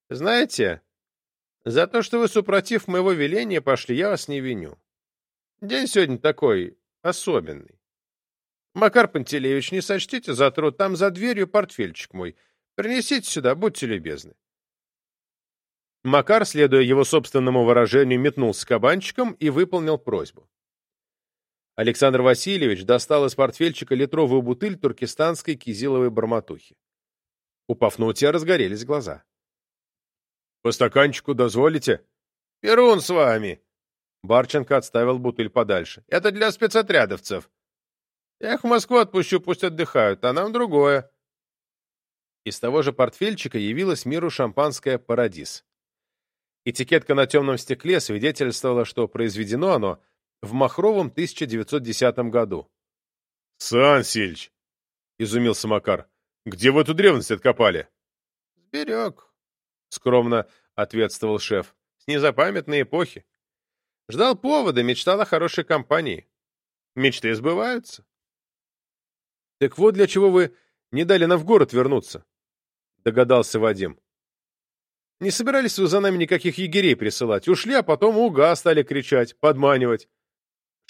Знаете, за то, что вы, супротив моего веления, пошли, я вас не виню. День сегодня такой особенный. Макар Пантелеевич, не сочтите за труд, там за дверью портфельчик мой. Принесите сюда, будьте любезны. Макар, следуя его собственному выражению, метнулся кабанчиком и выполнил просьбу. Александр Васильевич достал из портфельчика литровую бутыль туркестанской кизиловой барматухи. У Пафнутия разгорелись глаза. По стаканчику дозволите? Перун с вами. Барченко отставил бутыль подальше. Это для спецотрядовцев. Я их в Москву отпущу, пусть отдыхают, а нам другое. Из того же портфельчика явилась миру шампанское «Парадис». Этикетка на темном стекле свидетельствовала, что произведено оно в Махровом 1910 году. — Сансильч! — изумился Макар. — Где вы эту древность откопали? — Сберег. — скромно ответствовал шеф. «С незапамятной эпохи. Ждал повода, мечтал о хорошей компании. Мечты сбываются». «Так вот для чего вы не дали нам в город вернуться», — догадался Вадим. «Не собирались вы за нами никаких егерей присылать. Ушли, а потом уга стали кричать, подманивать».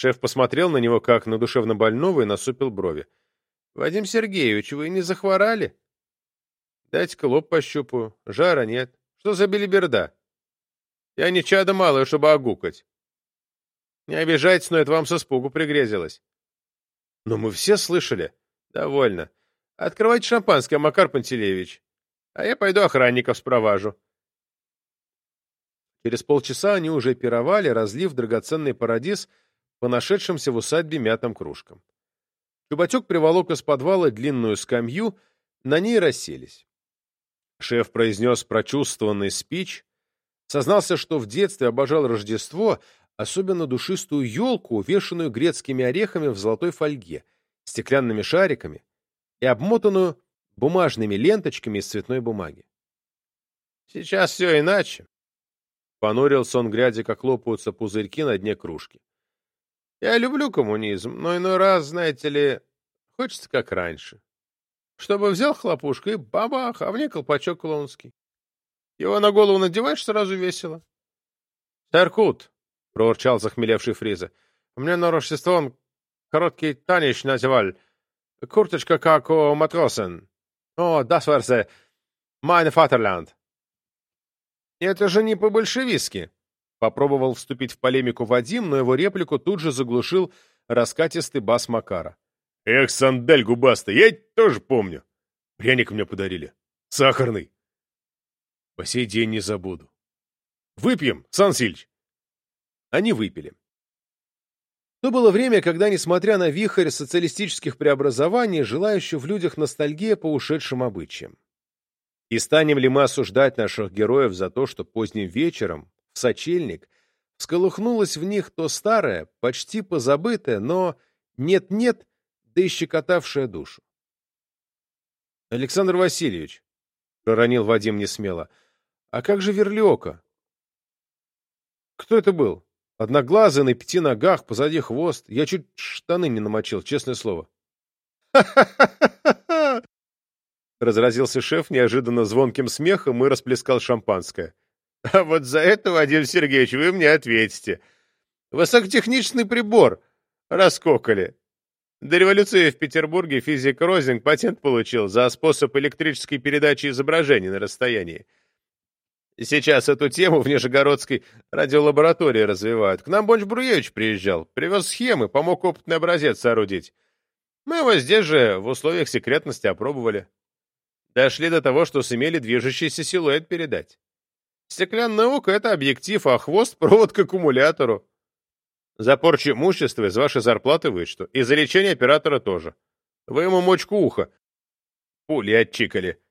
Шеф посмотрел на него как на душевно больного и насупил брови. «Вадим Сергеевич, вы не захворали?» Дайте-ка лоб пощупаю. Жара нет. Что за белиберда? Я не чадо малое, чтобы огукать. Не обижайтесь, но это вам со спугу пригрезилось. Но мы все слышали. Довольно. Открывайте шампанское, Макар Пантелеевич. А я пойду охранников спроважу. Через полчаса они уже пировали, разлив драгоценный парадис по нашедшимся в усадьбе мятым кружкам. Чубатюк приволок из подвала длинную скамью, на ней расселись. Шеф произнес прочувствованный спич, сознался, что в детстве обожал Рождество, особенно душистую елку, увешанную грецкими орехами в золотой фольге, стеклянными шариками и обмотанную бумажными ленточками из цветной бумаги. Сейчас все иначе. Понурился он, глядя, как лопаются пузырьки на дне кружки. Я люблю коммунизм, но иной раз, знаете ли, хочется как раньше. Чтобы взял хлопушку и бабах, а в ней колпачок клоунский. Его на голову надеваешь, сразу весело. — Саркут, — проворчал захмелевший Фриза, — мне на Рождество он короткий танец надевал. Курточка, как у матросен. О, war sie. Mein Vaterland. «Это же не по-большевистски!» Попробовал вступить в полемику Вадим, но его реплику тут же заглушил раскатистый бас Макара. «Эх, сандаль губастый, я тоже помню. Пряник мне подарили. Сахарный. По сей день не забуду. Выпьем, Сан Сильч!» Они выпили. То было время, когда, несмотря на вихрь социалистических преобразований, жила еще в людях ностальгия по ушедшим обычаям. И станем ли мы осуждать наших героев за то, что поздним вечером, в сочельник, всколыхнулось в них то старое, почти позабытое, но нет-нет, да и щекотавшее душу? Александр Васильевич, — проронил Вадим несмело, — а как же Верлиока? Кто это был? Одноглазый, на пяти ногах, позади хвост. Я чуть штаны не намочил, честное слово. «Ха-ха-ха-ха-ха!» Разразился шеф неожиданно звонким смехом и расплескал шампанское. «А вот за это, Вадим Сергеевич, вы мне ответите. Высокотехничный прибор. Раскокали. До революции в Петербурге физик Розинг патент получил за способ электрической передачи изображений на расстоянии. Сейчас эту тему в Нижегородской радиолаборатории развивают. К нам Бонч Бруевич приезжал, привез схемы, помог опытный образец соорудить. Мы его здесь же в условиях секретности опробовали. Дошли до того, что сумели движущийся силуэт передать. Стеклянное око — это объектив, а хвост — провод к аккумулятору. За порчу имущества из вашей зарплаты вычту. И за лечение оператора тоже. Вы ему мочку уха. Пули отчикали.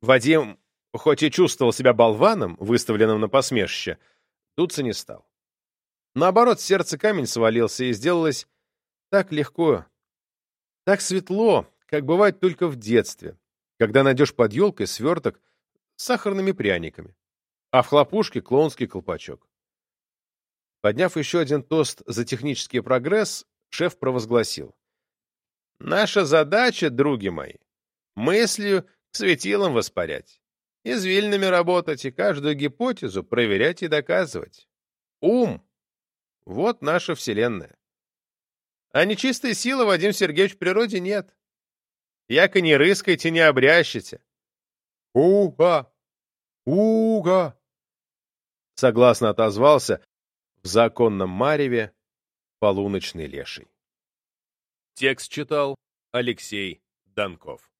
Вадим, хоть и чувствовал себя болваном, выставленным на посмешище, дуться не стал. Наоборот, сердце камень свалился, и сделалось так легко, так светло, как бывает только в детстве, когда найдешь под елкой сверток с сахарными пряниками, а в хлопушке клоунский колпачок. Подняв еще один тост за технический прогресс, шеф провозгласил. «Наша задача, други мои, мыслью к светилам воспарять, извильными работать и каждую гипотезу проверять и доказывать. Ум — вот наша Вселенная. А нечистой силы, Вадим Сергеевич, в природе нет. Яко не рыскайте, не обрящите. Уга! Уга! Согласно отозвался в законном мареве полуночный леший. Текст читал Алексей Донков.